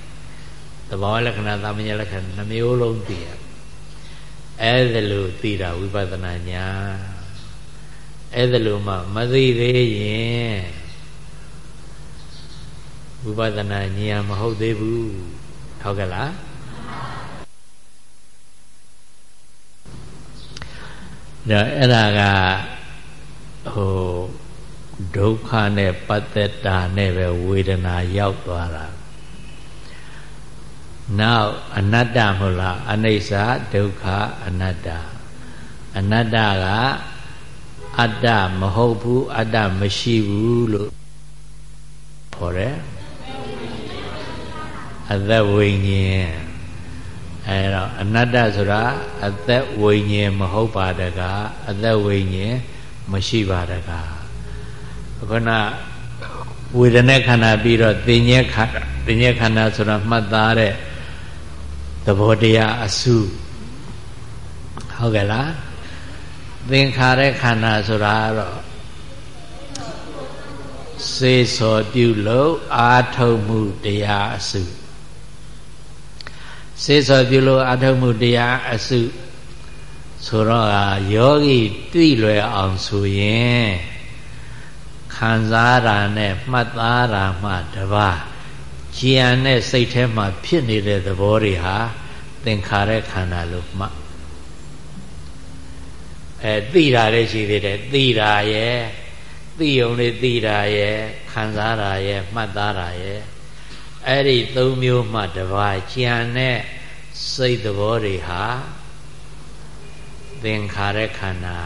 S1: သဘောလက္ခဏာသာမညာလက္ခဏာနှမျိုးလုံးသိရအဲ့ဒါလိုသိတာဝိပဿနာညာအဲ့ဒါလိုမှမသိသေးရင် ဝိပဿနာဉာဏ်မဟုတ်သေးဘူးဟုတ်ကဲ့လားဒါအဲ့ဒါကဟိုဒုက္ခနဲ့ပတ်သက်တာနဲ့ပဲဝေဒနာရောက်သွားတာနောက်အနတ္တမဟုတ်လားအနိစ္စဒုက္ခအနတ္တအနတ္တကအတ္တမဟုတ်ဘူးအတ္တမရှိဘူးလို့ခေါ်တယ် အသက်ဝိညာဉ်အဲတော့အနတ္တဆိုတာအသက်ဝိညာဉ်မဟုတ်ပါတကားအသက်ဝိညာဉ်မရှိပါတကားခုနဝေဒနာခန္ဓာပြီးတော့သင်ញက်ခန္ဓာသင်ញက်ခန္ဓာဆိုတာမှတ်သားတဲ့သဘောတရားအစုဟုတ်ကဲ့လားသင်္ခါရခန္ဓာဆိုတာတော့စေစောပြုလို့အာထုတ်မှုတရားအစု စေစောပြုလို့အာထုတ်မှုတရားအစုဆိုတော့ယောဂီသိလွယ်အောင်ဆိုရင်ခံစားတာနဲ့မှတ်သားတာမှတပါးကြည်ရတဲ့စိတ်ထဲမှာဖြစ်နေတဲ့သဘောတွေဟာသင်္ခါရခန္ဓာလို့မှတ်အဲသိတာလည်းရှိသေးတယ်သိတာရဲ့သိုံလေးသိတာရဲ့ခံစားတာရဲ့မှတ်သားတာရဲ့ အဲ့ဒီသုံးမျိုးမှတပါးကြံတဲ့စိတ်သဘောတွေဟာသင်္ခါရခန္ဓာ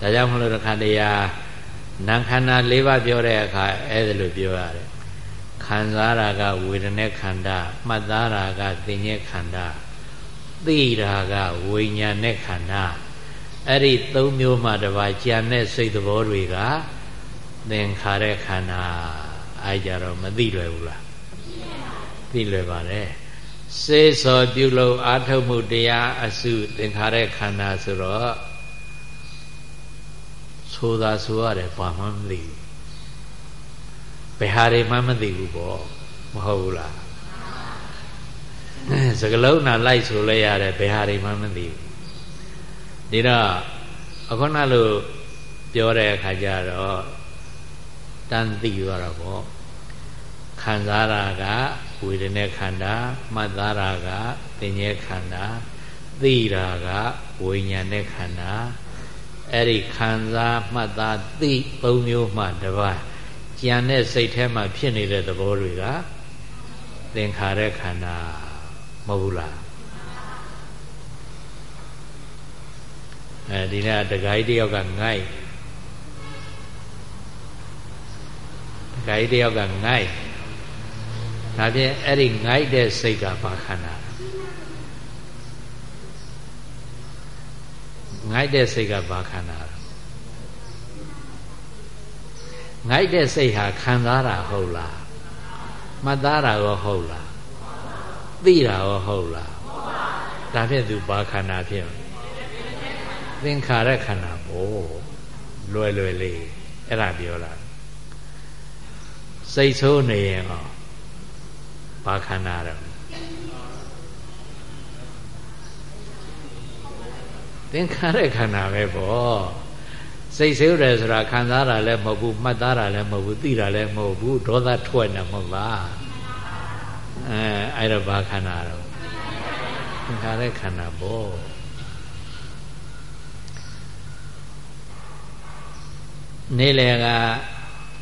S1: ဒါကြောင့်မလို့ခန္ဓာရာနာခန္ဓာ၄ပါးပြောတဲ့အခါအဲ့ဒါလိုပြောရတယ်ခံစားတာကဝေဒနာခန္ဓာမှတ်သားတာကသင်္ညေခန္ဓာသိတာကဝိညာဉ်နဲ့ခန္ဓာအဲ့ဒီသုံးမျိုးမှတပါးကြံတဲ့စိတ်သဘောတွေကသင်္ခါရခန္ဓာ အဲကြတော့မသိလွယ်ဘူးလားသိလွယ်ပါတယ်စေစောပြုလို့အာထုတ်မှုတရားအစုသင်္ခါရခန္ဓာဆိုတော့ဆိုတာဆိုရတယ်ဘာမှမသိဘူးဘယ်ဟာတွေမှမသိဘူးပေါ့မဟုတ်ဘူးလားစကလုံးနာလိုက်ဆိုလဲရတယ်ဘယ်ဟာတွေမှမသိဘူးဒီတော့အခုနလို့ပြောတဲ့အခါကျတော့တန်သိသွားတော့ပေါ့ ခံစားတာကဝေဒနာခန္ဓာမှတ်သားတာကသင်္ញေခန္ဓာသိတာကဝိညာဉ်နဲ့ခန္ဓာအဲ့ဒီခံစားမှတ်သားသိသုံးမျိုးမှတပါးကြံတဲ့စိတ်ထဲမှာဖြစ်နေတဲ့သဘောတွေကသင်္ခါရခန္ဓာမဟုတ်ဘူးလားအဲဒီနေ့တဂိုင်းတယောက်ကငိုက်တဂိုင်းတယောက်ကငိုက် ဒါဖြင့်အဲ့ဒီငိုက်တဲ့စိတ်ကဘာခန္ဓာငိုက်တဲ့စိတ်ကဘာခန္ဓာငိုက်တဲ့စိတ်ဟာခံစားတာဟုတ်လားမှတ်သားတာရောဟုတ်လားသိတာရောဟုတ်လားဒါဖြင့်သူဘာခန္ဓာဖြစ်သင်္ခါရခန္ဓာပေါ့လွယ်လွယ်လေးအဲ့ဒါပြောတာစိတ်ဆိုးနေရင်ဟော ဘာခန္ဓာတော့သင်္ခါရခန္ဓာပဲပေါ့စိတ်ဆိုးတယ်ဆိုတာခံစားတာလည်းမဟုတ်ဘူးမှတ်သားတာလည်းမဟုတ်ဘူးသိတာလည်းမဟုတ်ဘူးဒေါသထွက်နေမဟုတ်လားအဲအဲ့တော့ဘာခန္ဓာတော့သင်္ခါရခန္ဓာပေါ့နေလေက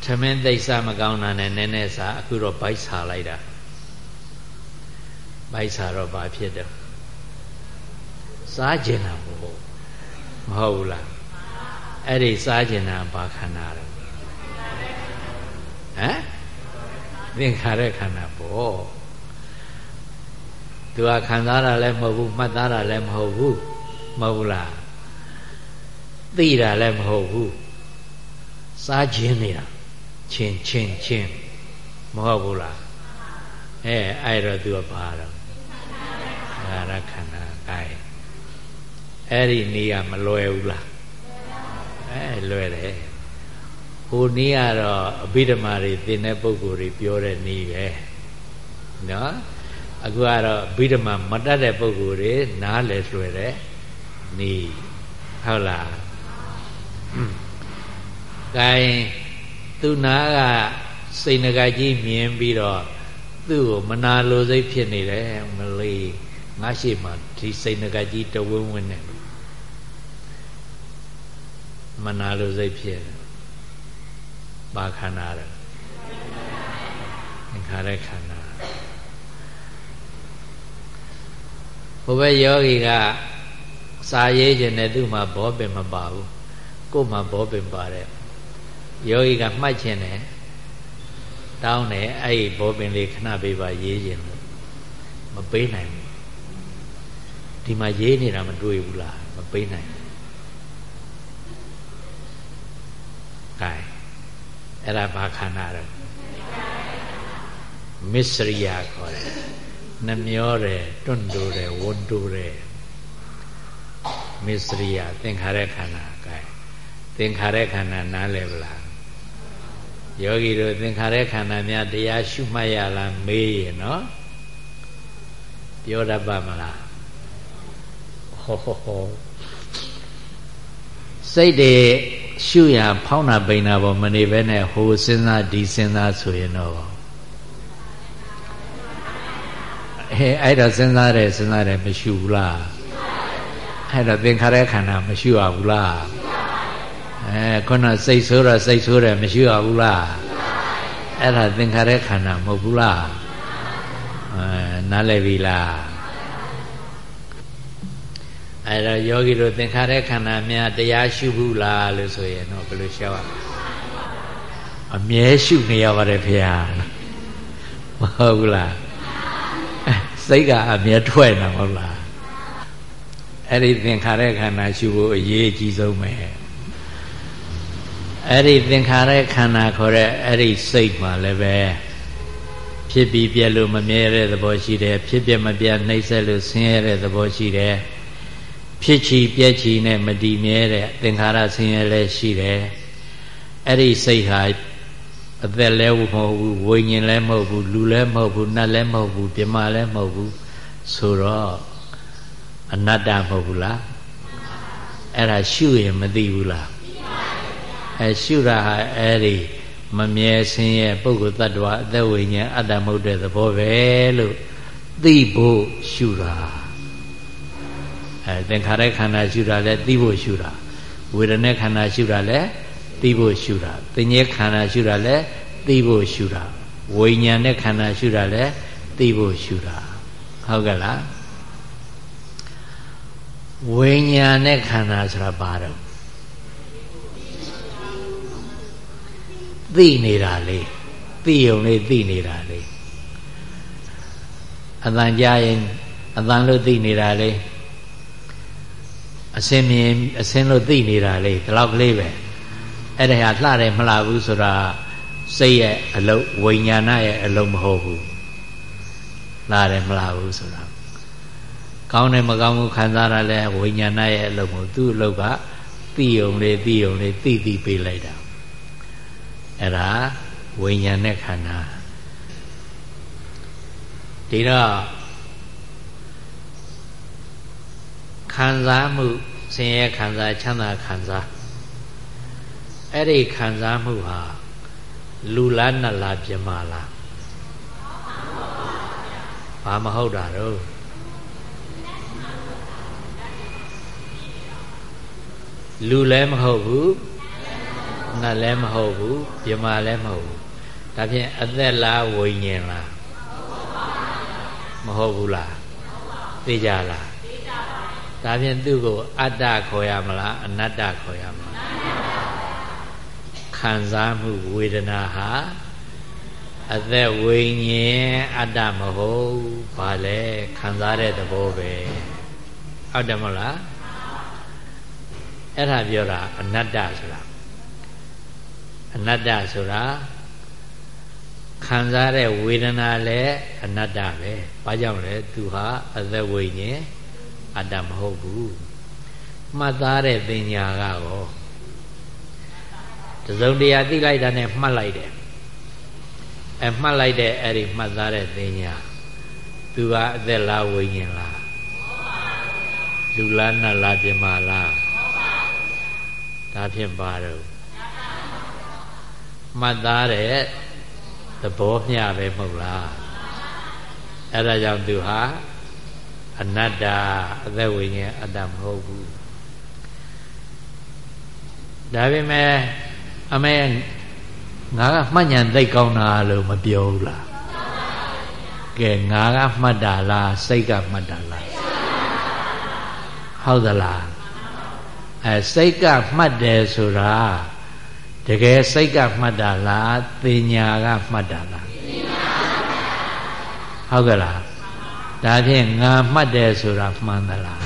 S1: သမင်းသိစမကောင်းတာနဲ့နည်းနည်းစာအခုတော့ဗိုက်ဆာလိုက်တာ ဗိုက်ဆာတော့ဘာဖြစ်တယ်စားကျင်တာမဟုတ်မဟုတ်ဘူးလားအဲ့ဒီစားကျင်တာဘာခန္ဓာလဲဟမ်သင်္ခါရခန္ဓာပေါ့သူကခံစားတာလည်းမဟုတ်ဘူးမှတ်သားတာလည်းမဟုတ်ဘူးမဟုတ်ဘူးလားသိတာလည်းမဟုတ်ဘူးစားခြင်းနေတာချင်းချင်းချင်းမဟုတ်ဘူးလားအဲအဲ့တော့သူကဘာတော့ အာရခန္ဓာကဲအဲ့ဒီနေရမလွယ်ဘူးလားအဲလွယ်တယ်ဟိုနည်းကတော့အဘိဓမ္မာတွေသင်တဲ့ပုဂ္ဂိုလ်တွေပြောတဲ့နည်းပဲနော်အခုကတော့အဘိဓမ္မာမတတ်တဲ့ပုဂ္ဂိုလ်တွေနားလည်လွယ်တဲ့နည်းဟုတ်လားကဲသူနာကစိတ်ငကကြီးမြင်ပြီးတော့သူ့ကိုမနာလိုစိတ်ဖြစ်နေတယ်မလေး ငါရှိမှဒီစိတ်ငကကြီးတဝင်းဝင်းနဲ့မနာလိုစိတ်ဖြစ်တယ်ဘာခန္ဓာလဲသင်္ခါရခန္ဓာဘုဘယောဂီကစာရေးခြင်းနဲ့သူ့မှာဘောပင်မပါဘူးကို့မှာဘောပင်ပါတယ်ယောဂီကမှတ်ခြင်းနဲ့တောင်းတယ်အဲ့ဒီဘောပင်လေးခဏပေးပါရေးခြင်းလို့မပေးနိုင်ဘူး ဒီမှာရေးနေတာမတွေ့ဘူးလားမပေးနိုင်ဘူးကဲအဲ့ဒါဘာခန္ဓာတော့မစ္စရိယခေါ်တယ်နှမျောတယ်တွန့်တိုးတယ်ဝန်တိုးတယ်မစ္စရိယသင်္ခါရခန္ဓာကဲသင်္ခါရခန္ဓာနားလည်ဗလားယောဂီတို့သင်္ခါရခန္ဓာများတရားရှုမှတ်ရလားမေးရင်နော်ပြောတတ်ပါမလား ဟောဟောဟောစိတ်တွေရှုရဖောင်းတာပိန်တာပေါ်မနေဘဲနဲ့ဟိုစဉ်းစားဒီစဉ်းစားဆိုရင်တော့အဲအဲ့တော့စဉ်းစားတယ်စဉ်းစားတယ်မရှုဘူးလားအဲ့တော့သင်္ခါရခန္ဓာမရှုရဘူးလားအဲခုနစိတ်ဆိုးတော့စိတ်ဆိုးတယ်မရှုရဘူးလားအဲ့ဒါသင်္ခါရခန္ဓာမဟုတ်ဘူးလားအဲနားလည်ပြီလား အဲ့တော့ယောဂီတို့သင်္ခါရခန္ဓာများတရားရှုဘူးလားလို့ဆိုရင်တော့ဘယ်လိုရှောက်ရအမြဲရှုနေရပါတယ်ဖေဟာမဟုတ်ဘူးလားစိတ်ကအမြဲထွက်နေမဟုတ်လားအဲ့ဒီသင်္ခါရခန္ဓာရှုဖို့အရေးအကြီးဆုံးပဲအဲ့ဒီသင်္ခါရခန္ဓာခေါ်တဲ့အဲ့ဒီစိတ်မှာလည်းပဲဖြစ်ပြီးပြက်လို့မမြဲတဲ့သဘောရှိတယ်ဖြစ်ပြမပြတ်နှိမ့်ဆက်လို့ဆင်းရဲတဲ့သဘောရှိတယ် ဖြစ်ချီပြက်ချီနဲ့မတည်မြဲတဲ့သင်္ခါရဆင်းရဲလည်းရှိတယ်အဲ့ဒီစိတ်ဟာအသက်လည်းမဟုတ်ဘူးဝိညာဉ်လည်းမဟုတ်ဘူးလူလည်းမဟုတ်ဘူးနတ်လည်းမဟုတ်ဘူးပြမလည်းမဟုတ်ဘူးဆိုတော့အနတ္တမဟုတ်ဘူးလားအဲ့ဒါရှုရင်မသိဘူးလားအဲရှုတာဟာအဲ့ဒီမမြဲဆင်းရဲပုဂ္ဂိုလ်တ attva အသက်ဝိညာဉ်အတ္တမဟုတ်တဲ့သဘောပဲလို့သိဖို့ရှုတာ အဲသင်္ခါရခန္ဓာရှုတာလဲသိဖို့ရှုတာဝေဒနာခန္ဓာရှုတာလဲသိဖို့ရှုတာသင်္ညေခန္ဓာရှုတာလဲသိဖို့ရှုတာဝိညာဉ်နဲ့ခန္ဓာရှုတာလဲသိဖို့ရှုတာဟုတ်ကဲ့လားဝိညာဉ်နဲ့ခန္ဓာဆိုတာဘာတော့သိနေတာလေသိုံလေးသိနေတာလေအတန်ကြားရင်အတန်လို့သိနေတာလေ အစင်မြင်အစင်လို့သိနေတာလေဒီလောက်ကလေးပဲအဲ့ဒါဟာလှတယ်မလှဘူးဆိုတာစိတ်ရဲ့အလုံးဝိညာဏရဲ့အလုံးမဟုတ်ဘူးလှတယ်မလှဘူးဆိုတာကောင်းတယ်မကောင်းဘူးခံစားရလဲဝိညာဏရဲ့အလုံးမဟုတ်သူ့အလုံးကသိုံလေးသိုံလေးသိသိပေးလိုက်တာအဲ့ဒါဝိညာဉ်နဲ့ခန္ဓာဒီတော့ ခံစားမှုဆင်းရဲခံစားချမ်းသာခံစားအဲ့ဒီခံစားမှုဟာလူလားနတ်လားပြမလားဘာမဟုတ်တာတော့လူလည်းမဟုတ်ဘူးနတ်လည်းမဟုတ်ဘူးပြမလည်းမဟုတ်ဘူးဒါဖြင့်အသက်လားဝိညာဉ်လားမဟုတ်ဘူးလားသိကြလားသိကြပါ ဒါဖြင့်သူ့ကိုအတ္တခေါ်ရမလားအနတ္တခေါ်ရမလားခံစားမှုဝေဒနာဟာအသက်ဝိညာဉ်အတ္တမဟုတ်ဘာလဲခံစားတဲ့သဘောပဲဟုတ်တယ်မဟုတ်လားအဲ့ဒါပြောတာအနတ္တဆိုတာအနတ္တဆိုတာခံစားတဲ့ဝေဒနာလည်းအနတ္တပဲဘာကြောင့်လဲသူဟာအသက်ဝိညာဉ် အတ္တမဟုတ်ဘူးမှတ်သားတဲ့ပညာကရောတစုံတရာသိလိုက်တာနဲ့မှတ်လိုက်တယ်အမှတ်လိုက်တဲ့အဲ့ဒီမှတ်သားတဲ့ပညာသူကအသက်လားဝိညာဉ်လားလူလားနတ်လားပြမလားဒါဖြင့်ပါတော့မှတ်သားတဲ့သဘောမျှပဲမဟုတ်လားအဲ့ဒါကြောင့်သူဟာ အနတ္တအသက်ဝိညာဉ်အတ္တမဟုတ်ဘူးဒါပေမဲ့အမေငါကမှတ်ဉာဏ်သိကောင်းတာလို့မပြောဘူးလားကဲငါကမှတ်တာလားစိတ်ကမှတ်တာလားဟုတ်သလားအဲစိတ်ကမှတ်တယ်ဆိုတာတကယ်စိတ်ကမှတ်တာလားသင်ညာကမှတ်တာလားဟုတ်ကဲ့လား ဒါဖြင့်ငါမှတ်တယ်ဆိုတာမှန်သလား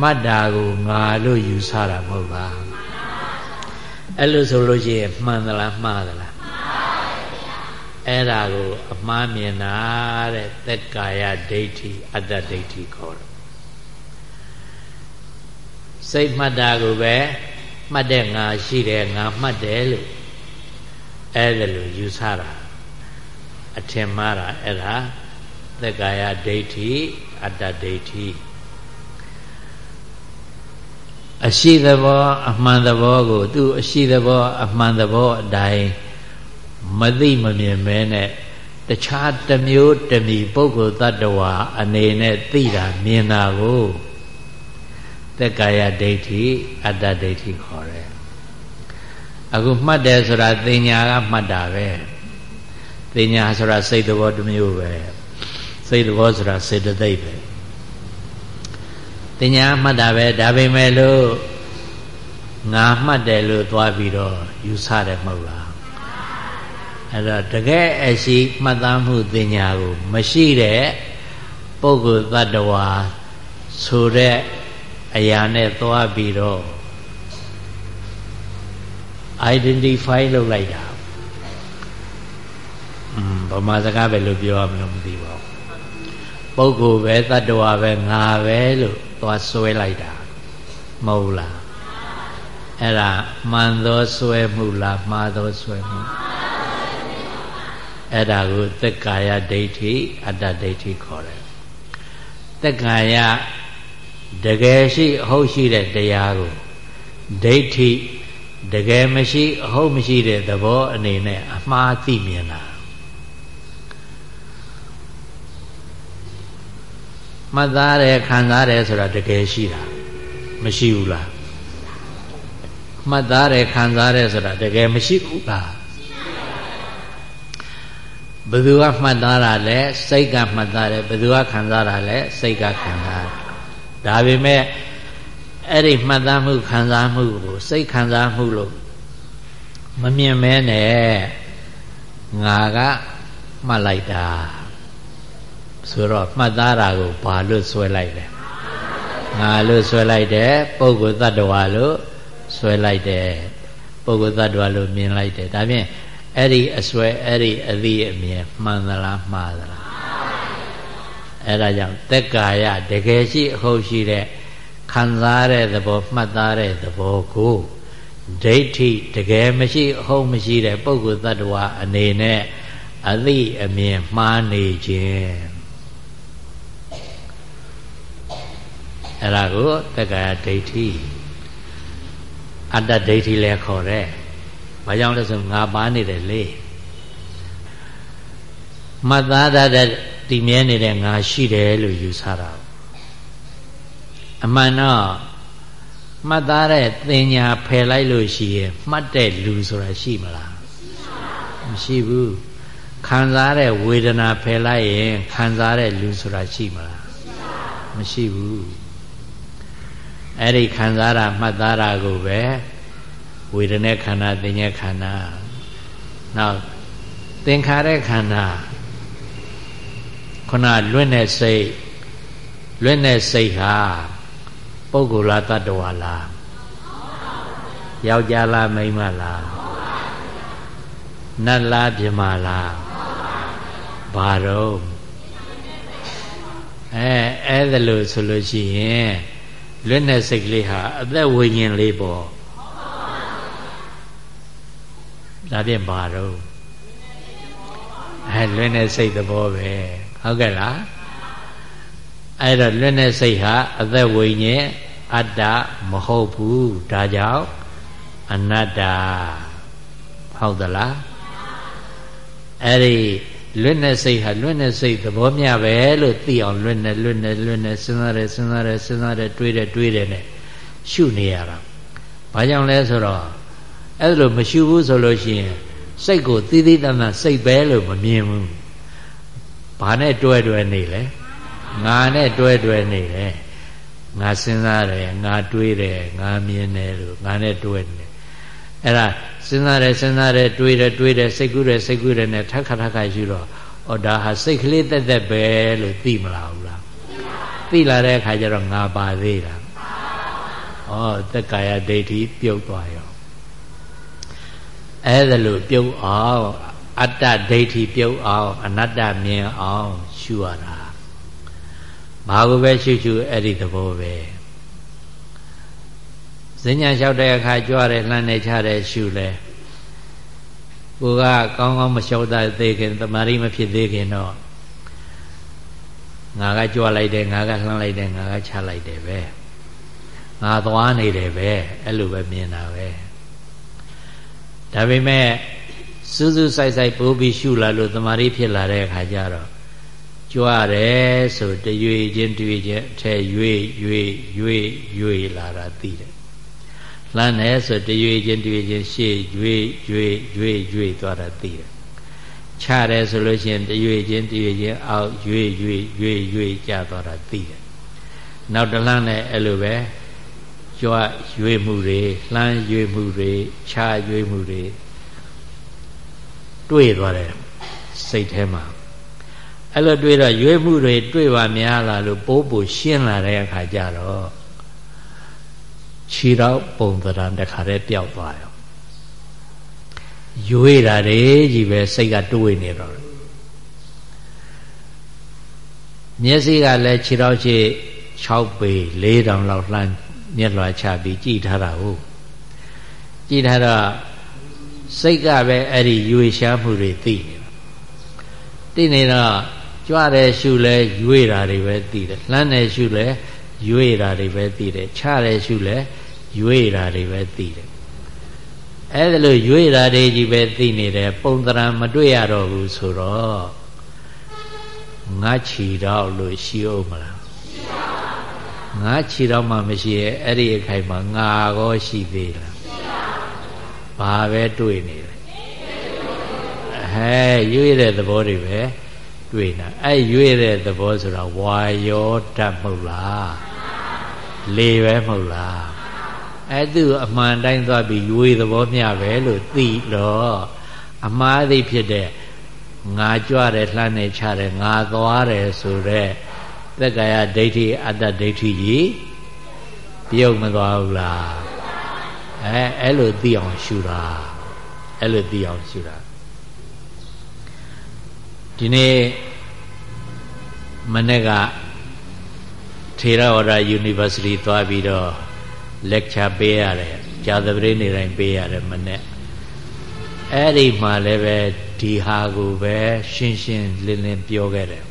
S1: မှတ်တာကိုငါလို့ယူဆတာမဟုတ်လားအဲ့လိုဆိုလို့ရှိရင်မှန်သလားမှားသလားအဲ့ဒါကိုအမှားမြင်တာတဲ့သက်ကာယဒိဋ္ဌိအတ္တဒိဋ္ဌိခေါ်တယ်စိတ်မှတ်တာကိုပဲမှတ်တဲ့ငါရှိတယ်ငါမှတ်တယ်လို့အဲ့ဒါလို့ယူဆတာအထင်မှားတာအဲ့ဒါ သက်ကာယဒိဋ္ဌိအတ္တဒိဋ္ဌိအရှိသဘောအမှန်သဘောကိုသူ့အရှိသဘောအမှန်သဘောအတိုင်းမသိမမြင်မဲနဲ့တခြားတစ်မျိုးတစ်မီပုဂ္ဂိုလ်တ attva အနေနဲ့သိတာမြင်တာကိုသက်ကာယဒိဋ္ဌိအတ္တဒိဋ္ဌိခေါ်တယ်အခုမှတ်တယ်ဆိုတာသင်ညာကမှတ်တာပဲသင်ညာဆိုတာစိတ်သဘောတစ်မျိုးပဲ စိတ်သဘောဆိုတာစေတသိက်ပဲတင်ညာမှတ်တာပဲဒါပေမဲ့လို့ငါမှတ်တယ်လို့သွားပြီးတော့ယူဆတယ်မဟုတ်လားအဲ့တော့တကယ်အရှိမှတ်သားမှုတင်ညာကို မရှိတဲ့ပုဂ္ဂိုလ်တ attva ဆိုတဲ့အရာနဲ့သွားပြီးတော့ identify လုပ်လိုက်တာอืมဗမာစကားပဲလို့ပြောရမလို့မသိပါဘူး ပုဂ္ဂိုလ်ပဲတ attva ပဲငါပဲလို့သွားဆွဲလိုက်တာမဟုတ်လားအဲ့ဒါမှန်သောဆွဲမှုလားမှားသောဆွဲမှုအဲ့ဒါကိုသက္ကာယဒိဋ္ဌိအတ္တဒိဋ္ဌိခေါ်တယ်သက္ကာယတကယ်ရှိအဟုတ်ရှိတဲ့တရားကိုဒိဋ္ဌိတကယ်မရှိအဟုတ်မရှိတဲ့သဘောအနေနဲ့အမှားသိမြင်တာ မှတ်သားတယ်ခံစားတယ်ဆိုတာတကယ်ရှိတာမရှိဘူးလားမှတ်သားတယ်ခံစားတယ်ဆိုတာတကယ်မရှိဘူးလားဘယ်သူကမှတ်သားတာလဲစိတ်ကမှတ်သားတယ်ဘယ်သူကခံစားတာလဲစိတ်ကခံစားတယ်ဒါပေမဲ့အဲ့ဒီမှတ်သားမှုခံစားမှုကိုစိတ်ခံစားမှုလို့မမြင်မဲနဲ့ငါကမှတ်လိုက်တာ ဆိုတော့မှတ်သားတာကိုဘာလို့ဆွဲလိုက်လဲငါလို့ဆွဲလိုက်တယ်ပုဂ္ဂိုလ်တ attva လို့ဆွဲလိုက်တယ်ပုဂ္ဂိုလ်တ attva လို့မြင်လိုက်တယ်ဒါဖြင့်အဲ့ဒီအဆွဲအဲ့ဒီအသည့်အမြင်မှန်သလားမှားသလားအဲ့ဒါကြောင့်တက်ကာယတကယ်ရှိအဟုတ်ရှိတဲ့ခံစားတဲ့သဘောမှတ်သားတဲ့သဘောကိုဒိဋ္ဌိတကယ်မရှိအဟုတ်မရှိတဲ့ပုဂ္ဂိုလ်တ attva အနေနဲ့အသည့်အမြင်မှားနေခြင်း အဲ့ဒါကိုတက္ကရာဒိဋ္ဌိအတ္တဒိဋ္ဌိလည်းခေါ်တယ်။ဘာကြောင့်လဲဆိုငါပါနေတယ်လေ။မသားတတ်တဲ့တည်မြဲနေတဲ့ငါရှိတယ်လို့ယူဆတာ။အမှန်တော့မှတ်သားတဲ့သင်ညာဖယ်လိုက်လို့ရှိရင်မှတ်တဲ့လူဆိုတာရှိမလားမရှိဘူးခံစားတဲ့ဝေဒနာဖယ်လိုက်ရင်ခံစားတဲ့လူဆိုတာရှိမလားမရှိဘူး အဲ့ဒီခံစားတာမှတ်သားတာကိုပဲဝေဒနာခန္ဓာသင်္ညခန္ဓာနောက်သင်္ခါရခန္ဓာခုနလွင့်တဲ့စိတ်လွင့်တဲ့စိတ်ဟာပုဂ္ဂိုလ်လားတ attva လားယောက်ျားလားမိန်းမလားနတ်လားပြမလားဘာတော့အဲအဲ့ဒါလို့ဆိုလို့ရှိရင် လွတ်တဲ့စိတ်ကလေးဟာအသက်ဝိညာဉ်လေးပေါ့ဒါဖြင့်ဘာတော့အဲလွတ်တဲ့စိတ်သဘောပဲဟုတ်ကဲ့လားအဲ့တော့လွတ်တဲ့စိတ်ဟာအသက်ဝိညာဉ်အတ္တမဟုတ်ဘူးဒါကြောင့်အနတ္တဟုတ်သလားအဲ့ဒီ လွတ်တဲ့စိတ်ဟာလွတ်တဲ့စိတ်သဘောမျှပဲလို့သိအောင်လွတ်နေလွတ်နေလွတ်နေစဉ်းစားတယ်စဉ်းစားတယ်စဉ်းစားတယ်တွေးတယ်တွေးတယ်နဲ့ရှုနေရတာဘာကြောင့်လဲဆိုတော့အဲ့လိုမရှုဘူးဆိုလို့ရှိရင်စိတ်ကိုသီးသီးတမ်းတမ်းစိတ်ပဲလို့မမြင်ဘူးဘာနဲ့တွဲတွဲနေလဲငါနဲ့တွဲတွဲနေတယ်ငါစဉ်းစားတယ်ငါတွေးတယ်ငါမြင်တယ်လို့ငါနဲ့တွဲနေ အဲ့ဒါစဉ်းစားတယ်စဉ်းစားတယ်တွေးတယ်တွေးတယ်စိတ်ကူးတယ်စိတ်ကူးတယ်နဲ့ထက်ခါထက်ခါယူတော့ဩဒါဟာစိတ်ကလေးတက်တက်ပဲလို့သိမလားဘူးလားသိလာတဲ့အခါကျတော့ငါပါသေးတာဩသက်ကာယဒိဋ္ဌိပြုတ်သွားရောအဲ့ဒါလို့ပြုတ်အောင်အတ္တဒိဋ္ဌိပြုတ်အောင်အနတ္တမြင်အောင်ရှုရတာဘာကိုပဲရှုရှုအဲ့ဒီသဘောပဲ ဇဉ္ညာလျှောက်တဲ့အခါကြွရဲလှမ်းနေချတဲ့ရှုလဲကိုကကောင်းကောင်းမလျှောက်တတ်သေးခင်တမာရီမဖြစ်သေးခင်တော့ငါကကြွလိုက်တယ်ငါကလှမ်းလိုက်တယ်ငါကချလိုက်တယ်ပဲငါသွားနေတယ်ပဲအဲ့လိုပဲမြင်တာပဲဒါပေမဲ့စူးစူးဆိုင်ဆိုင်ပိုးပြီးရှုလာလို့တမာရီဖြစ်လာတဲ့အခါကျတော့ကြွရဲဆိုတရွေချင်းတွေ့ချင်းအထက်ရွေရွေရွေရွေလာတာသိတယ် လှမ်းတယ်ဆိုတရွေချင်းတွေ့ချင်းရှေ့ရွေရွေရွေရွေသွားတာသိတယ်ချတယ်ဆိုလို့ရှိရင်တရွေချင်းတရွေချင်းအောက်ရွေရွေရွေရွေကျသွားတာသိတယ်နောက်တလှမ်းနဲ့အဲ့လိုပဲကြွရွေမှုတွေလှမ်းရွေမှုတွေချရွေမှုတွေတွေ့သွားတယ်စိတ်ထဲမှာအဲ့လိုတွေ့တော့ရွေးမှုတွေတွေ့ပါများလာလို့ပိုးပူရှင်းလာတဲ့အခါကျတော့ ခြေတော့ပုံသဏ္ဍာန်တခါတည်းပျောက်သွားရောရွေးတာတွေကြီးပဲစိတ်ကတွေးနေတော့မျက်စိကလည်းခြေတော့ရှိ6ပေ4တောင်လောက်လှမ်းမျက်လွှာချပြီးကြည်ထားတာဟုတ်ကြည်ထားတော့စိတ်ကပဲအဲ့ဒီရွေရှားမှုတွေသိနေသိနေတော့ကြွတယ်ရှုလဲရွေ့တာတွေပဲသိတယ်လှမ်းတယ်ရှုလဲရွေ့တာတွေပဲသိတယ်ချတယ်ရှုလဲ ရွေ့တာတွေပဲသိတယ်အဲ့ဒါလို့ရွေ့တာတွေကြီးပဲသိနေတယ်ပုံသဏ္ဍာန်မတွေ့ရတော့ဘူးဆိုတော့ငါခြီတော့လို့ရှိအောင်မလားငါခြီတော့မှမရှိရဲ့အဲ့ဒီအခိုင်မှာငါကောရှိသေးလားဘာပဲတွေ့နေတယ်ဟဲရွေ့တဲ့သဘောတွေပဲတွေ့တာအဲ့ရွေ့တဲ့သဘောဆိုတာဝါယောတတ်မဟုတ်လားလေပဲမဟုတ်လား အဲ့သူအမှန်တိုင်းသွားပြီးရွေ့သဘောမျှပဲလို့သိတော့အမှားသိဖြစ်တဲ့ငါကြွတယ်လှမ်းနေချတယ်ငါသွားတယ်ဆိုတော့သက္ကာယဒိဋ္ဌိအတ္တဒိဋ္ဌိကြီးပြုတ်မသွားဘူးလားအဲအဲ့လိုသိအောင်ရှုတာအဲ့လိုသိအောင်ရှုတာဒီနေ့မနေ့ကထေရဝါဒ University သွားပြီးတော့ lecture ပေးရတယ်ကြာသပတေးနေ့တိုင်းပေးရတယ်မနေ့အဲ့ဒီမှာလည်းပဲဒီဟာကိုပဲရှင်းရှင်းလင်းလင်းပြောခဲ့တယ်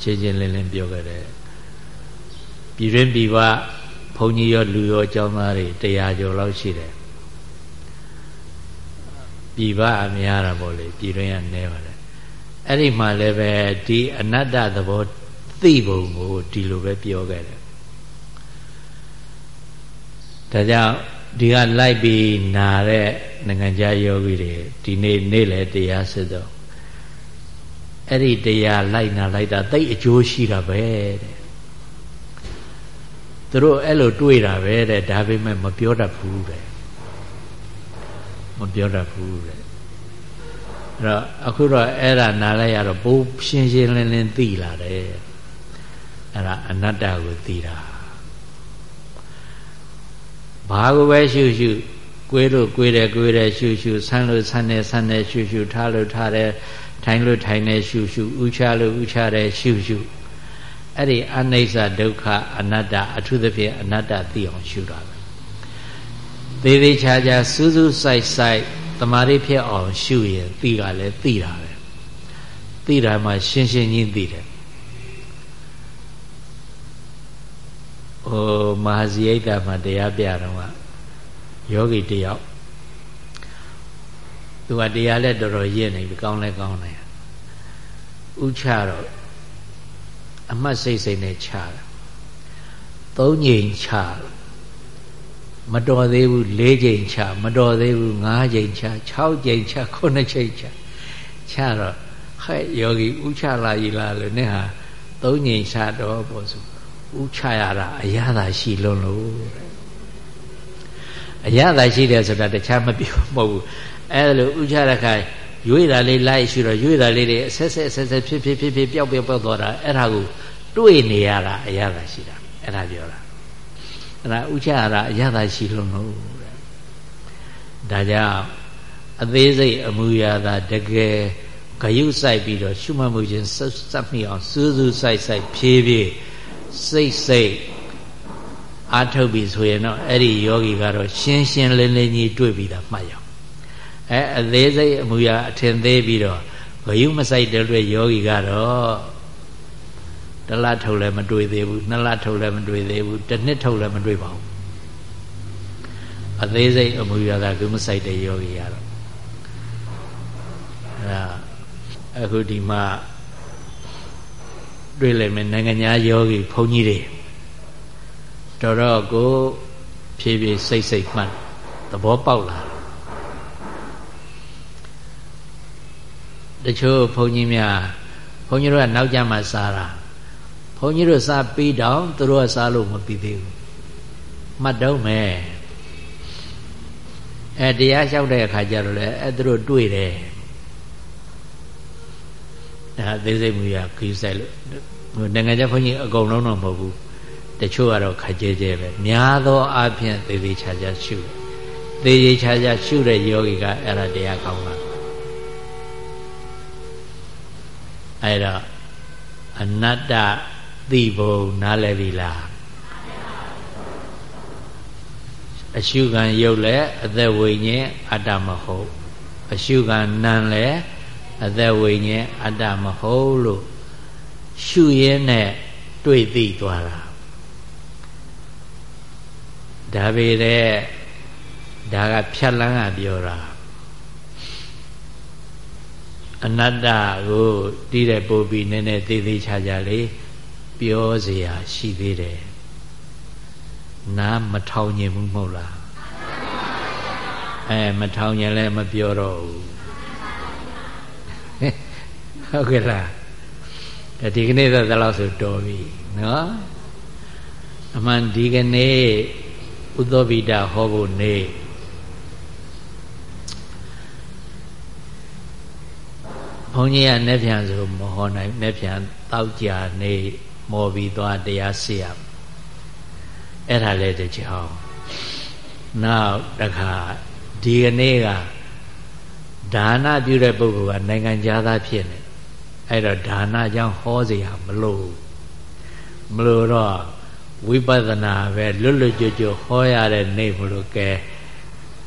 S1: ရှင်းရှင်းလင်းလင်းပြောခဲ့တယ်ပြည်တွင်းပြည်ပဘုန်းကြီးရောလူရောအကြောင်းသားတွေတရားကျော်လောက်ရှိတယ်ပြည်ပအများတာပေါ့လေပြည်တွင်းကနေပါတယ်အဲ့ဒီမှာလည်းပဲဒီအနတ္တသဘောသိပုံကိုဒီလိုပဲပြောခဲ့တယ် ဒါကြောင့်ဒီကလိုက်ပြီးနာတဲ့နိုင်ငံခြားယောဂီတွေဒီနေ့နေ့လေတရားစစ်တော့အဲ့ဒီတရားလိုက်နာလိုက်တာတိတ်အကျိုးရှိတာပဲတဲ့သူတို့အဲ့လိုတွေးတာပဲတဲ့ဒါပေမဲ့မပြောတတ်ဘူးတဲ့မပြောတတ်ဘူးတဲ့အဲ့တော့အခုတော့အဲ့ဒါနားလိုက်ရတော့ဘိုးရှင်းရှင်းလင်းလင်းသိလာတယ်အဲ့ဒါအနတ္တကိုသိတာ ဘာကိုပဲရှုရှုကွေးလို့ကွေးတယ်ကွေးတယ်ရှုရှုဆန်းလို့ဆန်းတယ်ဆန်းတယ်ရှုရှုထားလို့ထားတယ်ထိုင်လို့ထိုင်တယ်ရှုရှုဥချလို့ဥချတယ်ရှုရှုအဲ့ဒီအနိစ္စဒုက္ခအနတ္တအထူးသဖြင့်အနတ္တသိအောင်ရှုတာပဲသေးသေးချာချာစူးစူးဆိုင်ဆိုင်တမာရိဖြစ်အောင်ရှုရင်သိကလည်းသိတာပဲသိတာမှရှင်းရှင်းချင်းသိတယ် ဟိုမဟာဇိယိတမှာတရားပြတော့ကယောဂီတယောက်သူကတရားလက်တော်တော်ရင့်နေပြီကောင်းလဲကောင်းတယ်ဥချတော့အမှတ်စိတ်စိတ်နဲ့ချတာသုံးငိမ်ချမတော်သေးဘူး၄ချိန်ချမတော်သေးဘူး၅ချိန်ချ6ချိန်ချ9ချိန်ချချတော့ဟဲ့ယောဂီဥချလာကြီးလားလို့နဲ့ဟာသုံးငိမ်ချတော့ပေါ့ဆို ဥချရတာအရသာရှိလုံးလို့အရသာရှိတယ်ဆိုတာတခြားမပြောမဟုတ်ဘူးအဲလိုဥချရခါရွေးတာလေးလိုက်ရှိတော့ရွေးတာလေးတွေအဆက်ဆက်ဆက်ဆက်ဖြစ်ဖြစ်ဖြစ်ဖြစ်ပျောက်ပျောက်ပျောက်သွားတာအဲ့ဒါကိုတွေ့နေရတာအရသာရှိတာအဲ့ဒါပြောတာအဲ့ဒါဥချရတာအရသာရှိလုံးလို့တဲ့ဒါကြောင့်အသေးစိတ်အမှုရာသာတကယ်ဂယုစိုက်ပြီးတော့ရှုမှတ်မှုချင်းစက်မိအောင်စူးစူးဆိုင်ဆိုင်ဖြည်းဖြည်း စိတ်စိတ်အာထုတ်ပြီဆိုရင်တော့အဲ့ဒီယောဂီကတော့ရှင်းရှင်းလင်းလင်းကြီးတွေ့ပြီးတာမှတ်ရအောင်အဲအသေးစိတ်အမူအရာအထင်သေးပြီးတော့ဘယုမဆိုင်တဲ့အတွက်ယောဂီကတော့တလထုတ်လည်းမတွေ့သေးဘူးနှစ်လထုတ်လည်းမတွေ့သေးဘူးတစ်နှစ်ထုတ်လည်းမတွေ့ပါဘူးအသေးစိတ်အမူအရာကသူမဆိုင်တဲ့ယောဂီကတော့အဲအခုဒီမှာ တွေ့လိုက်မယ်နိုင်ငံသားယောဂီဘုန်းကြီးတွေတော်တော့ကိုဖြည်းဖြည်းစိတ်စိတ်မှတ်သဘောပေါက်လာတချို့ဘုန်းကြီးများဘုန်းကြီးတို့ကနောက်ကြမှာစားတာဘုန်းကြီးတို့စားပြီးတော့သူတို့ကစားလို့မပြီးသေးဘူးမှတ်တော့မယ်အဲတရားလျှောက်တဲ့အခါကျတော့လေအဲသူတို့တွေ့တယ် ဒါသေးစိတ်မူရခီးဆိုင်လို့နိုင်ငံခြားဘုန်းကြီးအကုန်လုံးတော့မဟုတ်ဘူးတချို့ကတော့ခက်ကြဲကြဲပဲများသောအားဖြင့်သေသေးချာချာရှုသေသေးချာချာရှုတဲ့ယောဂီကအဲ့ဒါတရားကောင်းတာအဲ့တော့အနတ္တသိဖို့နားလည်ပြီလားအရှုခံရုပ်လည်းအသက်ဝိညာဉ်အတ္တမဟုတ်အရှုခံနံလည်း အသက်ဝိညာဉ်အတ္တမဟုတ်လို့ရှုရင်းနဲ့တွေ့သိသွားတာဒါပေတဲ့ဒါကဖြတ်လန်းကပြောတာအနတ္တကိုတီးတဲ့ပို့ပြီးနည်းနည်းသေးသေးချာချာလေးပြောเสียရှိသေးတယ်နားမထောင်ញင်ဘူးမဟုတ်လားအဲမထောင်ញင်လည်းမပြောတော့ဘူး ဟုတ်ကဲ့လားဒီကနေ့တော့ဒီလောက်ဆိုတော်ပြီနော်အမှန်ဒီကနေ့ဥသောဗိဒဟောဖို့နေဘုန်းကြီးကနဲ့ပြန်ဆိုမဟောနိုင်နဲ့ပြန်တောက်ကြနေမော်ပြီးသွားတရားစီရအဲ့ဒါလည်းတကြောင်နောက်တခါဒီကနေ့ကဒါနပြုတဲ့ပုဂ္ဂိုလ်ကနိုင်ငံသားဖြစ်နေ အဲ့တော့ဒါနကြောင့်ဟောเสียမလို့မလို့တော့ဝိပဿနာပဲလွတ်လွတ်ကျွတ်ကျွတ်ဟောရတဲ့နေမလို့ကဲ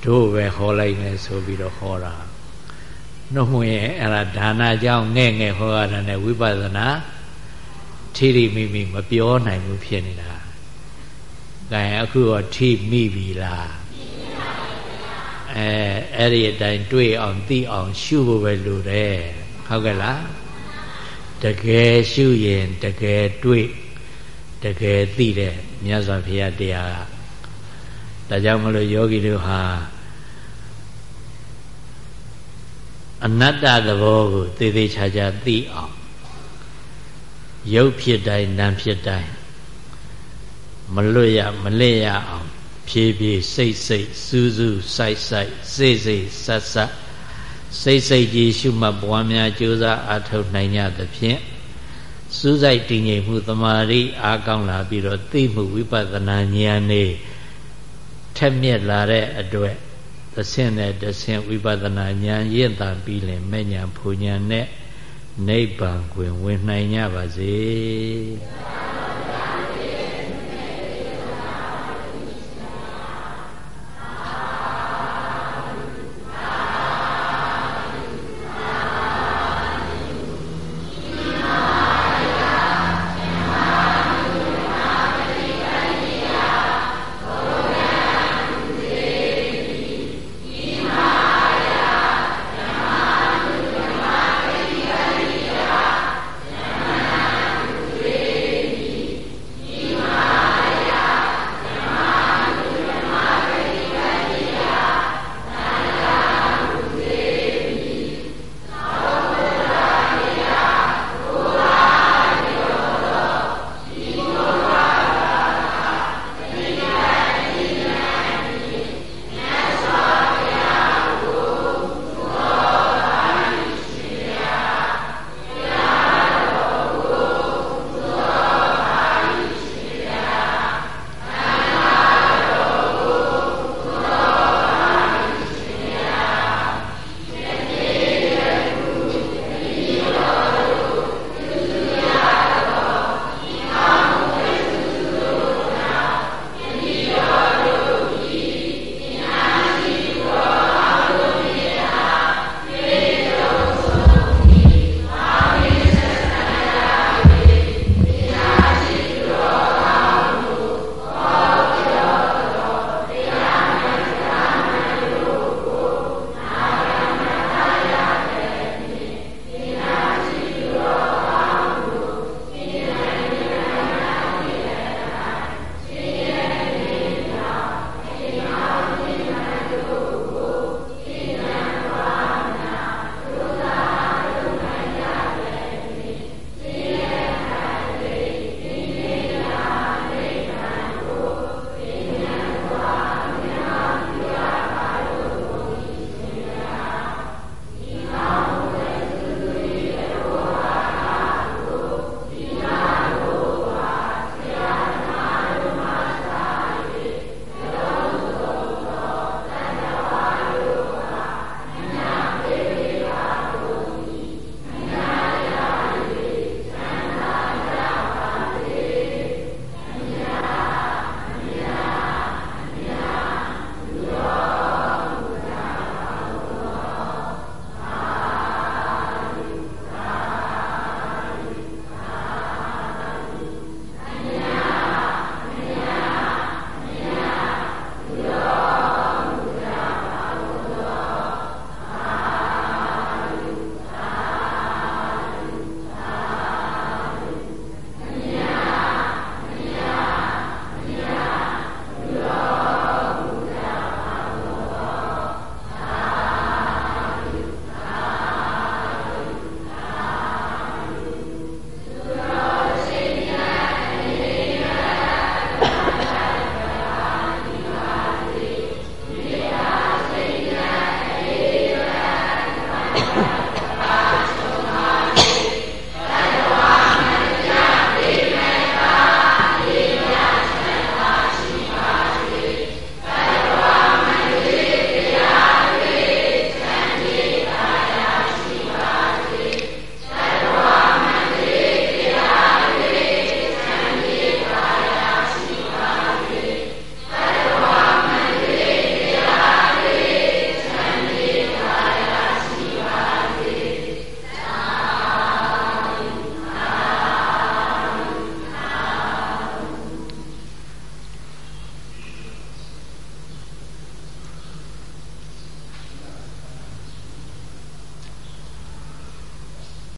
S1: တို့ပဲဟောလိုက်မယ်ဆိုပြီးတော့ဟောတာနှုတ်မွေအဲ့ဒါဒါနကြောင့်ငဲ့ငဲ့ဟောရတဲ့နဲ့ဝိပဿနာထိထိမိမိမပြောနိုင်ဘူးဖြစ်နေတာ။ဒါရင်အခုတော့ထိမိပြီလား။အဲအဲ့ဒီအတိုင်းတွေ့အောင်သိအောင်ရှုဖို့ပဲလိုတယ်။ဟုတ်ကဲ့လား။ တကယ်ရှုရင်တကယ်တွေ့တကယ်သိတဲ့မြတ်စွာဘုရားတရားကဒါကြောင့်မလို့ယောဂီတို့ဟာအနတ္တသဘောကိုသေသေးချာချာသိအောင်ရုပ်ဖြစ်တိုင်းနာမ်ဖြစ်တိုင်းမလွတ်ရမလဲရအောင်ဖြည်းဖြည်းစိတ်စိတ်စူးစူးစိုက်စိုက်စိတ်စိတ်ဆက်ဆက် စိတ်စိတ်ကြီးရှုမှတ်ပွားများကြိုးစားအားထုတ်နိုင်ကြသဖြင့်စူးစိုက်တည်ငြိမ်မှုတမာရီအားကောင်းလာပြီးတော့သိမှုဝိပဿနာဉာဏ်နဲ့ထက်မြက်လာတဲ့အတွက်သဆင့်နဲ့တဆင့်ဝိပဿနာဉာဏ်ရင့်တာပြီးလင်မဲ့ဉာဏ်ဖူဉာဏ်နဲ့နိဗ္ဗာန်ကိုဝင်နိုင်ကြပါစေ။